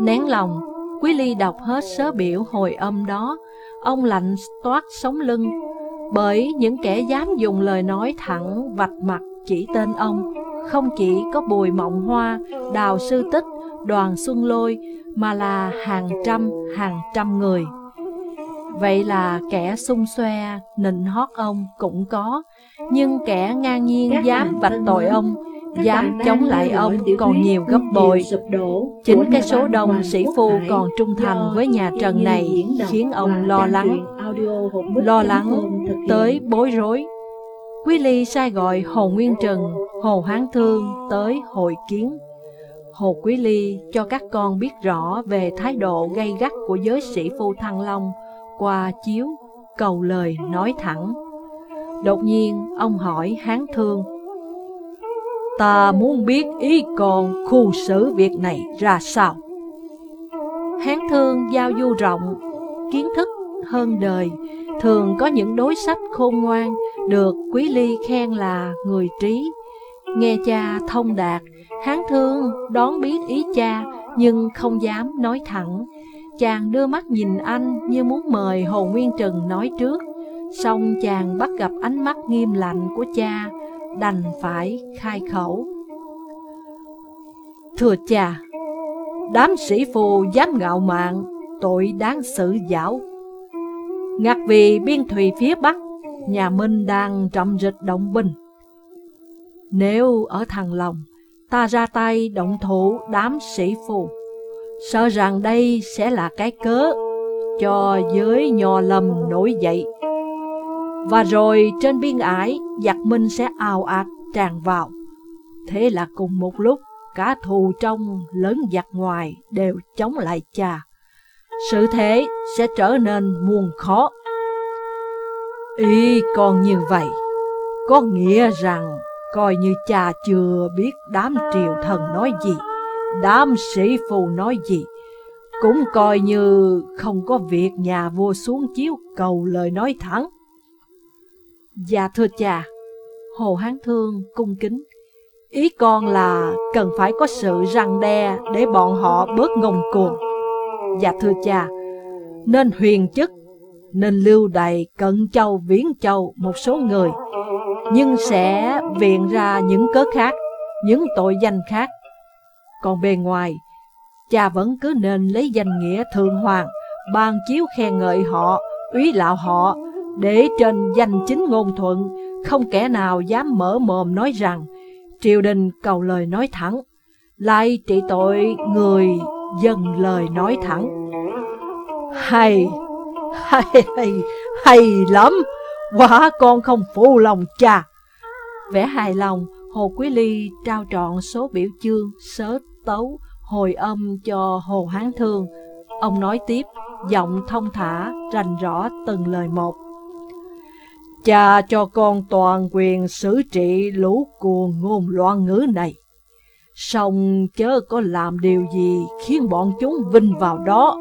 Nén lòng, Quý Ly đọc hết sớ biểu hồi âm đó, ông lạnh toát sống lưng, bởi những kẻ dám dùng lời nói thẳng vạch mặt chỉ tên ông, không chỉ có Bùi Mộng Hoa, Đào Sư Tích, Đoàn Xuân Lôi, mà là hàng trăm, hàng trăm người. Vậy là kẻ xung xoe, nịnh hót ông cũng có, nhưng kẻ ngang nhiên dám vạch tội ông, dám chống lại ông còn nhiều gấp bội. Chính cái số đông sĩ phu còn trung thành với nhà Trần này khiến ông lo lắng, lo lắng tới bối rối. Quý Ly sai gọi Hồ Nguyên Trần, Hồ Hán Thương tới hội kiến. Hồ Quý Ly cho các con biết rõ về thái độ gay gắt của giới sĩ phu Thăng Long qua chiếu, cầu lời nói thẳng. Đột nhiên, ông hỏi Hán Thương, Ta muốn biết ý con khu xử việc này ra sao? Hán Thương giao du rộng, kiến thức hơn đời, thường có những đối sách khôn ngoan, được Quý Ly khen là người trí. Nghe cha thông đạt, Hán Thương đón biết ý cha, nhưng không dám nói thẳng. Chàng đưa mắt nhìn anh như muốn mời Hồ Nguyên Trừng nói trước, xong chàng bắt gặp ánh mắt nghiêm lạnh của cha, đành phải khai khẩu. Thưa cha, đám sĩ phù dám ngạo mạn, tội đáng xử giảo. Ngặt vì biên thùy phía Bắc, nhà Minh đang trầm rịch động binh. Nếu ở thằng lòng, ta ra tay động thủ đám sĩ phù, sợ rằng đây sẽ là cái cớ cho giới nho lầm nổi dậy. Và rồi trên biên ải, giặc minh sẽ ào ạt tràn vào. Thế là cùng một lúc, cả thù trong lớn giặc ngoài đều chống lại cha. Sự thế sẽ trở nên muôn khó. Ý còn như vậy, có nghĩa rằng coi như cha chưa biết đám triều thần nói gì, đám sĩ phù nói gì, cũng coi như không có việc nhà vua xuống chiếu cầu lời nói thẳng. Dạ thưa cha, Hồ Hán Thương cung kính, ý con là cần phải có sự răng đe để bọn họ bớt ngông cuồng. Dạ thưa cha, nên huyền chức, nên lưu đầy cận châu viễn châu một số người, nhưng sẽ viện ra những cớ khác, những tội danh khác. Còn bề ngoài, cha vẫn cứ nên lấy danh nghĩa thượng hoàng, ban chiếu khen ngợi họ, úy lạo họ, để trên danh chính ngôn thuận, không kẻ nào dám mở mồm nói rằng triều đình cầu lời nói thẳng, lại trị tội người dân lời nói thẳng. Hay, hay, hay, hay lắm, quả con không phụ lòng cha. Vẻ hài lòng, Hồ Quý Ly trao trọn số biểu chương, sớ, tấu, hồi âm cho Hồ Hán Thương. Ông nói tiếp, giọng thông thả, rành rõ từng lời một. Cha cho con toàn quyền xử trị lũ cuồng ngôn loạn ngữ này. Xong chớ có làm điều gì khiến bọn chúng vinh vào đó,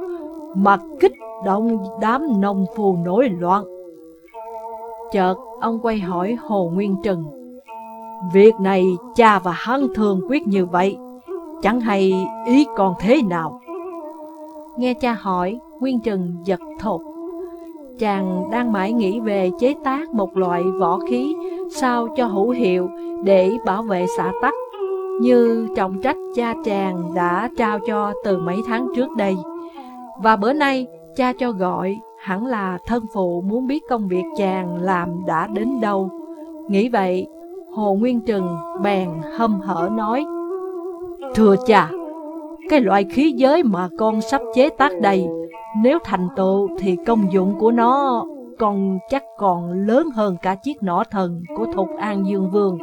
mà kích động đám nông phù nổi loạn. Chợt ông quay hỏi Hồ Nguyên Trừng. Việc này cha và hắn thường quyết như vậy, chẳng hay ý con thế nào. Nghe cha hỏi, Nguyên trần giật thột. Chàng đang mãi nghĩ về chế tác một loại võ khí sao cho hữu hiệu để bảo vệ xã tắc, như trọng trách cha chàng đã trao cho từ mấy tháng trước đây. Và bữa nay, cha cho gọi, hẳn là thân phụ muốn biết công việc chàng làm đã đến đâu. Nghĩ vậy, Hồ Nguyên Trừng bèn hâm hở nói, Thưa cha, cái loại khí giới mà con sắp chế tác đây, nếu thành tựu thì công dụng của nó còn chắc còn lớn hơn cả chiếc nỏ thần của Thục An Dương Vương.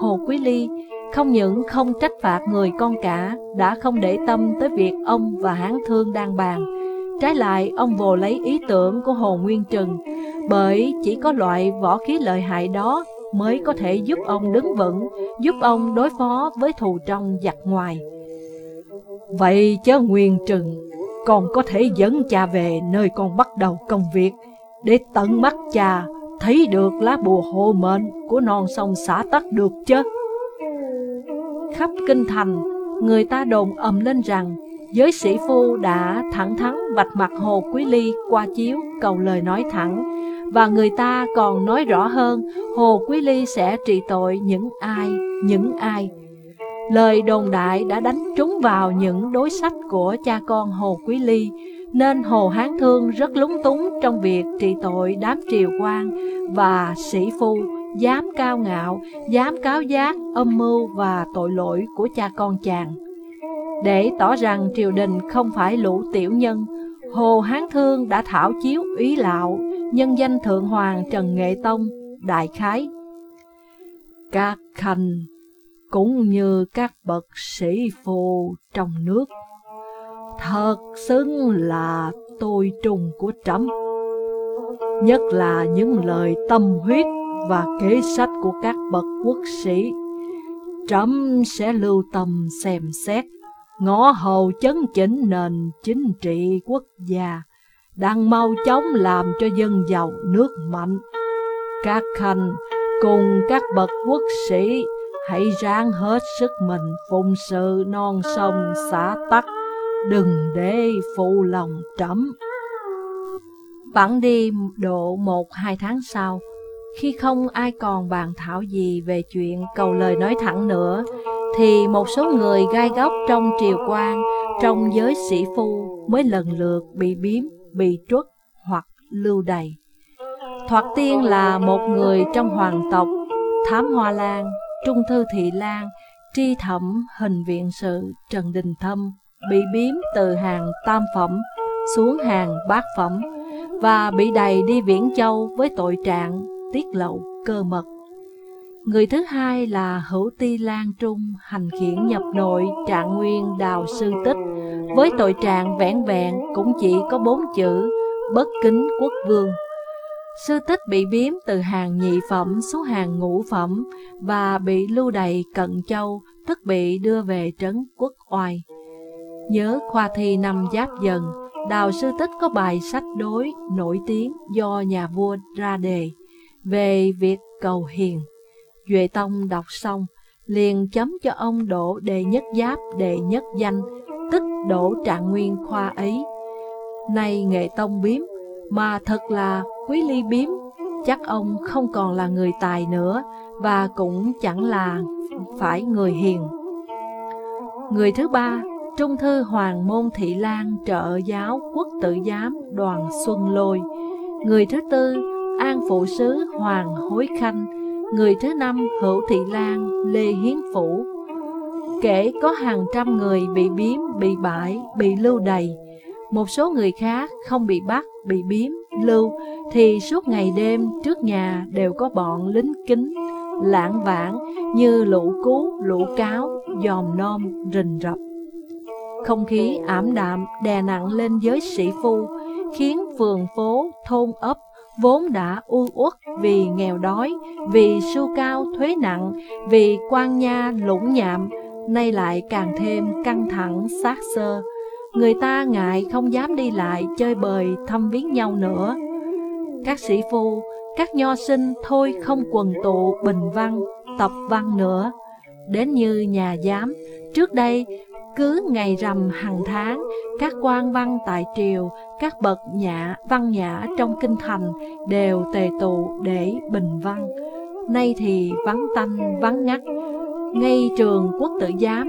Hồ Quý Ly không những không trách phạt người con cả, đã không để tâm tới việc ông và hán thương đang bàn. Trái lại, ông vồ lấy ý tưởng của Hồ Nguyên Trừng, bởi chỉ có loại võ khí lợi hại đó mới có thể giúp ông đứng vững, giúp ông đối phó với thù trong giặc ngoài. Vậy chớ Nguyên Trừng, con có thể dẫn cha về nơi con bắt đầu công việc, để tận mắt cha thấy được lá bùa hộ mệnh của non sông xã tắc được chứ. Khắp kinh thành, người ta đồn ầm lên rằng giới sĩ phu đã thẳng thắn vạch mặt Hồ Quý Ly qua chiếu cầu lời nói thẳng, và người ta còn nói rõ hơn Hồ Quý Ly sẽ trị tội những ai, những ai. Lời đồn đại đã đánh trúng vào những đối sách của cha con Hồ Quý Ly, nên Hồ Hán Thương rất lúng túng trong việc trị tội đám triều quan và sĩ phu, dám cao ngạo, dám cáo giác, âm mưu và tội lỗi của cha con chàng. Để tỏ rằng triều đình không phải lũ tiểu nhân, Hồ Hán Thương đã thảo chiếu ý lạo, nhân danh Thượng Hoàng Trần Nghệ Tông, Đại Khái. Các khanh cũng như các bậc sĩ phu trong nước, thật xứng là tôi trùng của trẫm nhất là những lời tâm huyết và kế sách của các bậc quốc sĩ. Trẫm sẽ lưu tâm xem xét, ngõ hầu chấn chỉnh nền chính trị quốc gia, đang mau chóng làm cho dân giàu nước mạnh. Các khanh cùng các bậc quốc sĩ hãy ráng hết sức mình phụng sự non sông xã tắc, đừng để phụ lòng trẫm. Bẵng đi độ một hai tháng sau, khi không ai còn bàn thảo gì về chuyện cầu lời nói thẳng nữa, thì một số người gai góc trong triều quan, trong giới sĩ phu mới lần lượt bị biếm, bị truất hoặc lưu đày. Thoạt tiên là một người trong hoàng tộc, Thám Hoa Lan, Trung Thư Thị Lan, tri thẩm hình viện sự Trần Đình Thâm bị biếm từ hàng tam phẩm xuống hàng bát phẩm và bị đầy đi Viễn Châu với tội trạng tiết lộ cơ mật. Người thứ hai là Hữu Ti Lan Trung hành khiển nhập nội trạng nguyên đào sư tích với tội trạng vẹn vẹn cũng chỉ có bốn chữ bất kính quốc vương. Sư tích bị biếm từ hàng nhị phẩm xuống hàng ngũ phẩm và bị lưu đày cận châu, tức bị đưa về trấn quốc oai. Nhớ khoa thi năm giáp dần, Đào Sư Tích có bài sách đối nổi tiếng do nhà vua ra đề về việc cầu hiền. Duệ Tông đọc xong, liền chấm cho ông đổ đề nhất giáp đề nhất danh, tức đổ trạng nguyên khoa ấy. nay nghệ tông biếm, mà thật là quý ly biếm, chắc ông không còn là người tài nữa và cũng chẳng là phải người hiền. Người thứ ba, Trung thư Hoàng Môn Thị Lan trợ giáo quốc tự giám đoàn Xuân Lôi. Người thứ tư, An Phụ Sứ Hoàng Hối Khanh. Người thứ năm, Hữu Thị Lan Lê Hiến Phủ. Kể có hàng trăm người bị biếm, bị bãi, bị lưu đầy. Một số người khác không bị bắt, bị biếm, lưu, thì suốt ngày đêm trước nhà đều có bọn lính kính, lãng vãng như lũ cú, lũ cáo, dòm nom, rình rập. Không khí ảm đạm đè nặng lên giới sĩ phu, khiến phường phố, thôn ấp vốn đã u uất vì nghèo đói, vì su cao thuế nặng, vì quan nha lũng nhạm, nay lại càng thêm căng thẳng sát sơ. Người ta ngại không dám đi lại chơi bời thăm viếng nhau nữa. Các sĩ phu, các nho sinh thôi không quần tụ bình văn, tập văn nữa. Đến như nhà giám, trước đây cứ ngày rằm hàng tháng, các quan văn tại triều, các bậc nhã, văn nhã trong kinh thành đều tề tụ để bình văn. Nay thì vắng tanh, vắng ngắt. Ngay trường quốc tử giám,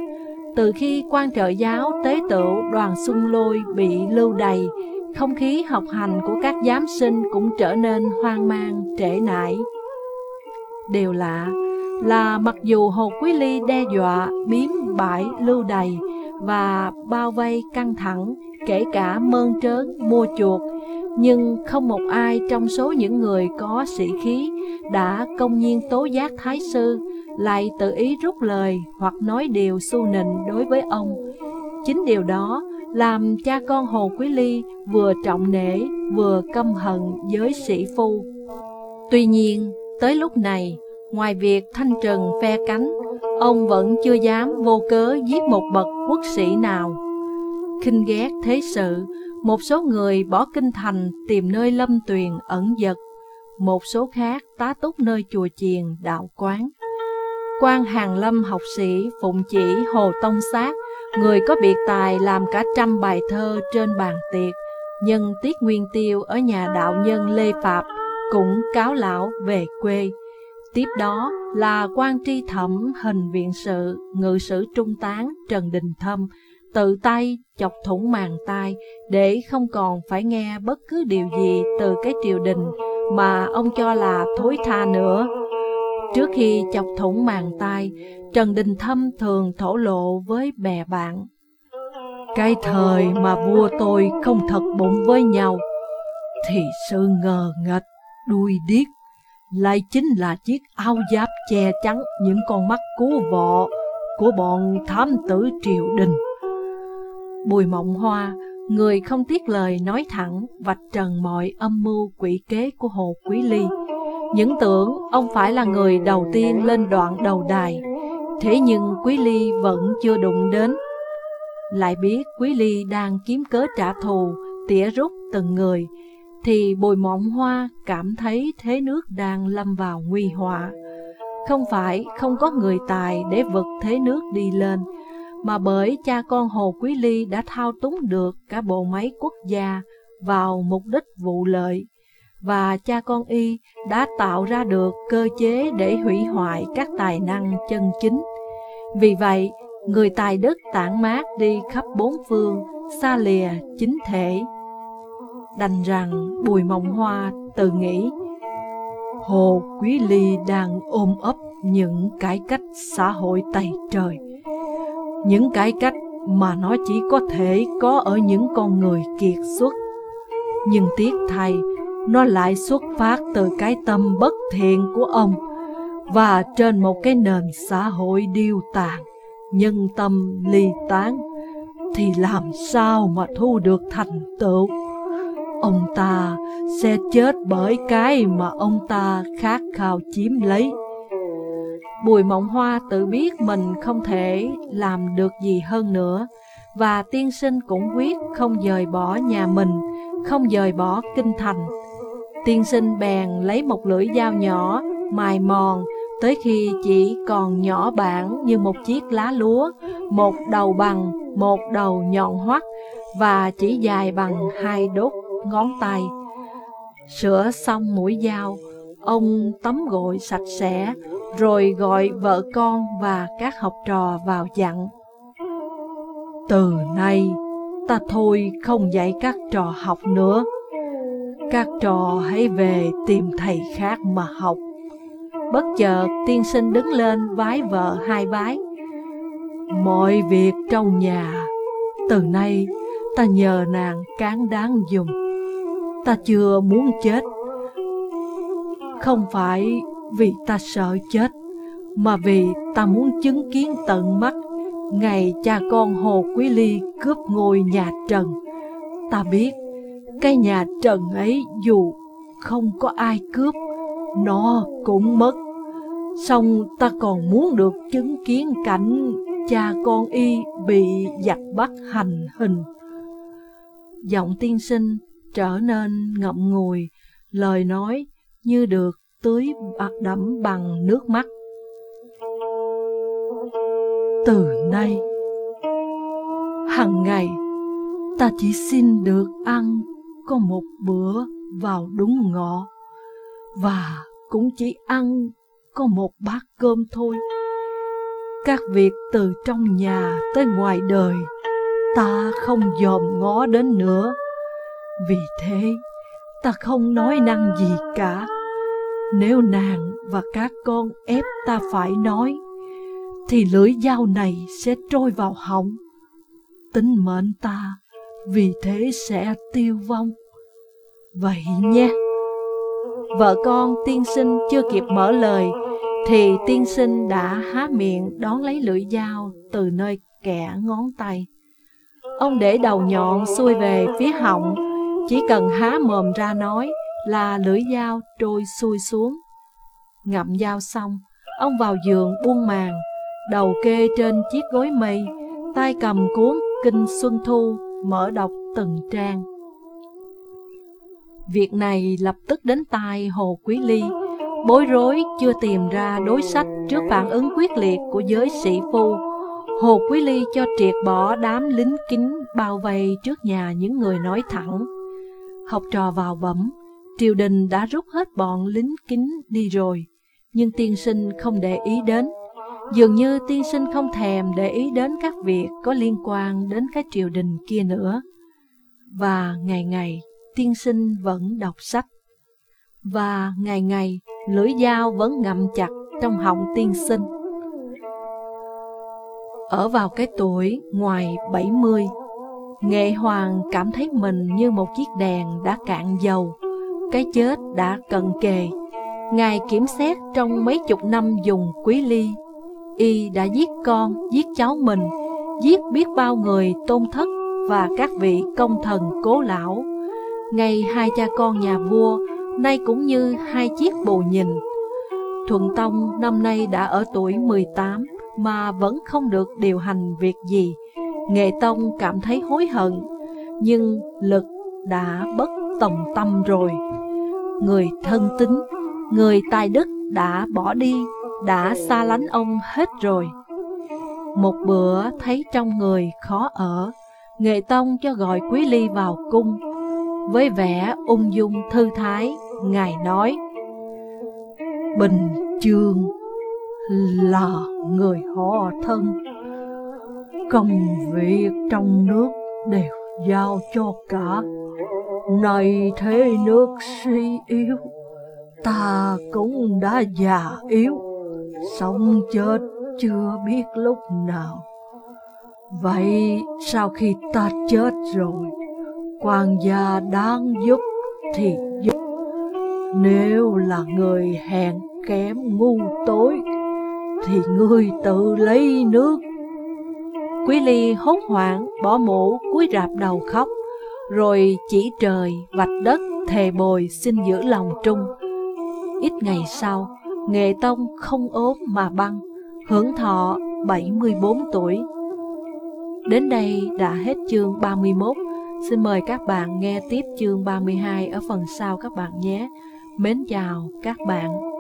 từ khi quan trợ giáo tế tựu đoàn xuân lôi bị lưu đầy, không khí học hành của các giám sinh cũng trở nên hoang mang, trễ nải. Điều lạ là mặc dù Hồ Quý Ly đe dọa, biếm bãi lưu đầy và bao vây căng thẳng, kể cả mơn trớn, mua chuột, nhưng không một ai trong số những người có sĩ khí đã công nhiên tố giác Thái Sư, lại tự ý rút lời hoặc nói điều su nịnh đối với ông. Chính điều đó làm cha con Hồ Quý Ly vừa trọng nể vừa căm hận với sĩ phu. Tuy nhiên, tới lúc này, ngoài việc thanh trừng phe cánh, ông vẫn chưa dám vô cớ giết một bậc quốc sĩ nào. khinh ghét thế sự, một số người bỏ kinh thành tìm nơi lâm tuyền ẩn giật, một số khác tá túc nơi chùa chiền đạo quán quan hàng lâm học sĩ phụng chỉ Hồ Tông Sát, người có biệt tài làm cả trăm bài thơ trên bàn tiệc, nhân tiết nguyên tiêu ở nhà đạo nhân Lê Phạm, cũng cáo lão về quê. Tiếp đó là quan tri thẩm hình viện sự, ngự sử trung tán Trần Đình Thâm, tự tay chọc thủng màng tai để không còn phải nghe bất cứ điều gì từ cái triều đình mà ông cho là thối tha nữa. Trước khi chọc thủng màng tai, Trần Đình Thâm thường thổ lộ với bè bạn. Cái thời mà vua tôi không thật bụng với nhau, thì sự ngờ nghệch, đuôi điếc lại chính là chiếc áo giáp che chắn những con mắt cú vọ của bọn thám tử triều đình. Bùi mộng hoa, người không tiếc lời nói thẳng, vạch trần mọi âm mưu quỷ kế của Hồ Quý Ly. Những tưởng ông phải là người đầu tiên lên đoạn đầu đài, thế nhưng Quý Ly vẫn chưa đụng đến. Lại biết Quý Ly đang kiếm cớ trả thù, tỉa rút từng người, thì bồi mộng hoa cảm thấy thế nước đang lâm vào nguy họa. Không phải không có người tài để vực thế nước đi lên, mà bởi cha con Hồ Quý Ly đã thao túng được cả bộ máy quốc gia vào mục đích vụ lợi, và cha con y đã tạo ra được cơ chế để hủy hoại các tài năng chân chính. Vì vậy, người tài đức tản mát đi khắp bốn phương, xa lìa chính thể, Đành rằng Bùi Mộng Hoa tự nghĩ Hồ Quý Ly đang ôm ấp những cải cách xã hội tày trời. Những cải cách mà nó chỉ có thể có ở những con người kiệt xuất. Nhưng tiếc thay, nó lại xuất phát từ cái tâm bất thiện của ông Và trên một cái nền xã hội điêu tàn, nhân tâm ly tán Thì làm sao mà thu được thành tựu ông ta sẽ chết bởi cái mà ông ta khát khao chiếm lấy. Bùi Mộng Hoa tự biết mình không thể làm được gì hơn nữa, và tiên sinh cũng quyết không rời bỏ nhà mình, không rời bỏ kinh thành. Tiên sinh bèn lấy một lưỡi dao nhỏ, mài mòn, tới khi chỉ còn nhỏ bản như một chiếc lá lúa, một đầu bằng một đầu nhọn hoắt và chỉ dài bằng hai đốt ngón tay. Sửa xong mũi dao, ông tắm gội sạch sẽ, rồi gọi vợ con và các học trò vào dặn. Từ nay, ta thôi không dạy các trò học nữa. Các trò hãy về tìm thầy khác mà học. Bất chợt tiên sinh đứng lên vái vợ hai vái. Mọi việc trong nhà, từ nay ta nhờ nàng cán đáng dùng. Ta chưa muốn chết. Không phải vì ta sợ chết, mà vì ta muốn chứng kiến tận mắt ngày cha con Hồ Quý Ly cướp ngôi nhà Trần. Ta biết, cái nhà Trần ấy dù không có ai cướp, nó cũng mất. Xong ta còn muốn được chứng kiến cảnh cha con y bị giặc bắt hành hình. Giọng tiên sinh trở nên ngậm ngùi, lời nói như được tưới bạc đẫm bằng nước mắt. Từ nay, hằng ngày, ta chỉ xin được ăn có một bữa vào đúng ngọ, và cũng chỉ ăn có một bát cơm thôi. Các việc từ trong nhà tới ngoài đời, ta không dòm ngó đến nữa. Vì thế, ta không nói năng gì cả. Nếu nàng và các con ép ta phải nói, thì lưỡi dao này sẽ trôi vào họng. Tính mệnh ta vì thế sẽ tiêu vong. Vậy nha Vợ con tiên sinh chưa kịp mở lời, thì tiên sinh đã há miệng đón lấy lưỡi dao từ nơi kẻ ngón tay. Ông để đầu nhọn xuôi về phía họng, chỉ cần há mồm ra nói là lưỡi dao trôi xuôi xuống. Ngậm dao xong, ông vào giường buông màn, đầu kê trên chiếc gối mây, tay cầm cuốn Kinh Xuân Thu, mở đọc từng trang. Việc này lập tức đến tai Hồ Quý Ly, bối rối chưa tìm ra đối sách trước phản ứng quyết liệt của giới sĩ phu. Hồ Quý Ly cho triệt bỏ đám lính kính bao vây trước nhà những người nói thẳng. Học trò vào bẩm, triều đình đã rút hết bọn lính kính đi rồi, nhưng tiên sinh không để ý đến. Dường như tiên sinh không thèm để ý đến các việc có liên quan đến cái triều đình kia nữa. Và ngày ngày, tiên sinh vẫn đọc sách. Và ngày ngày, lưỡi dao vẫn ngậm chặt trong họng tiên sinh. Ở vào cái tuổi ngoài 70, Nghệ Hoàng cảm thấy mình như một chiếc đèn đã cạn dầu, cái chết đã cận kề. Ngài kiểm xét trong mấy chục năm dùng quý ly Y đã giết con, giết cháu mình, giết biết bao người tôn thất và các vị công thần cố lão. Ngay hai cha con nhà vua, nay cũng như hai chiếc bồ nhìn. Thuận Tông năm nay đã ở tuổi 18 mà vẫn không được điều hành việc gì. Nghệ Tông cảm thấy hối hận, nhưng lực đã bất tòng tâm rồi. Người thân tín, người tài đức đã bỏ đi đã xa lánh ông hết rồi. Một bữa thấy trong người khó ở, Nghệ Tông cho gọi Quý Ly vào cung. Với vẻ ung dung thư thái, Ngài nói, Bình Chương là người họ thân, công việc trong nước đều giao cho cả. Này thế nước suy yếu, ta cũng đã già yếu sống chết chưa biết lúc nào. Vậy sau khi ta chết rồi, quan gia đáng giúp thì giúp. Nếu là người hèn kém ngu tối, thì ngươi tự lấy nước. Quý ly hốt hoảng, bỏ mũ, cúi rạp đầu khóc, rồi chỉ trời, vạch đất, thề bồi xin giữ lòng trung. Ít ngày sau, Nghệ Tông không ốm mà băng, hưởng thọ 74 tuổi. Đến đây đã hết chương 31. Xin mời các bạn nghe tiếp chương 32 ở phần sau các bạn nhé. Mến chào các bạn.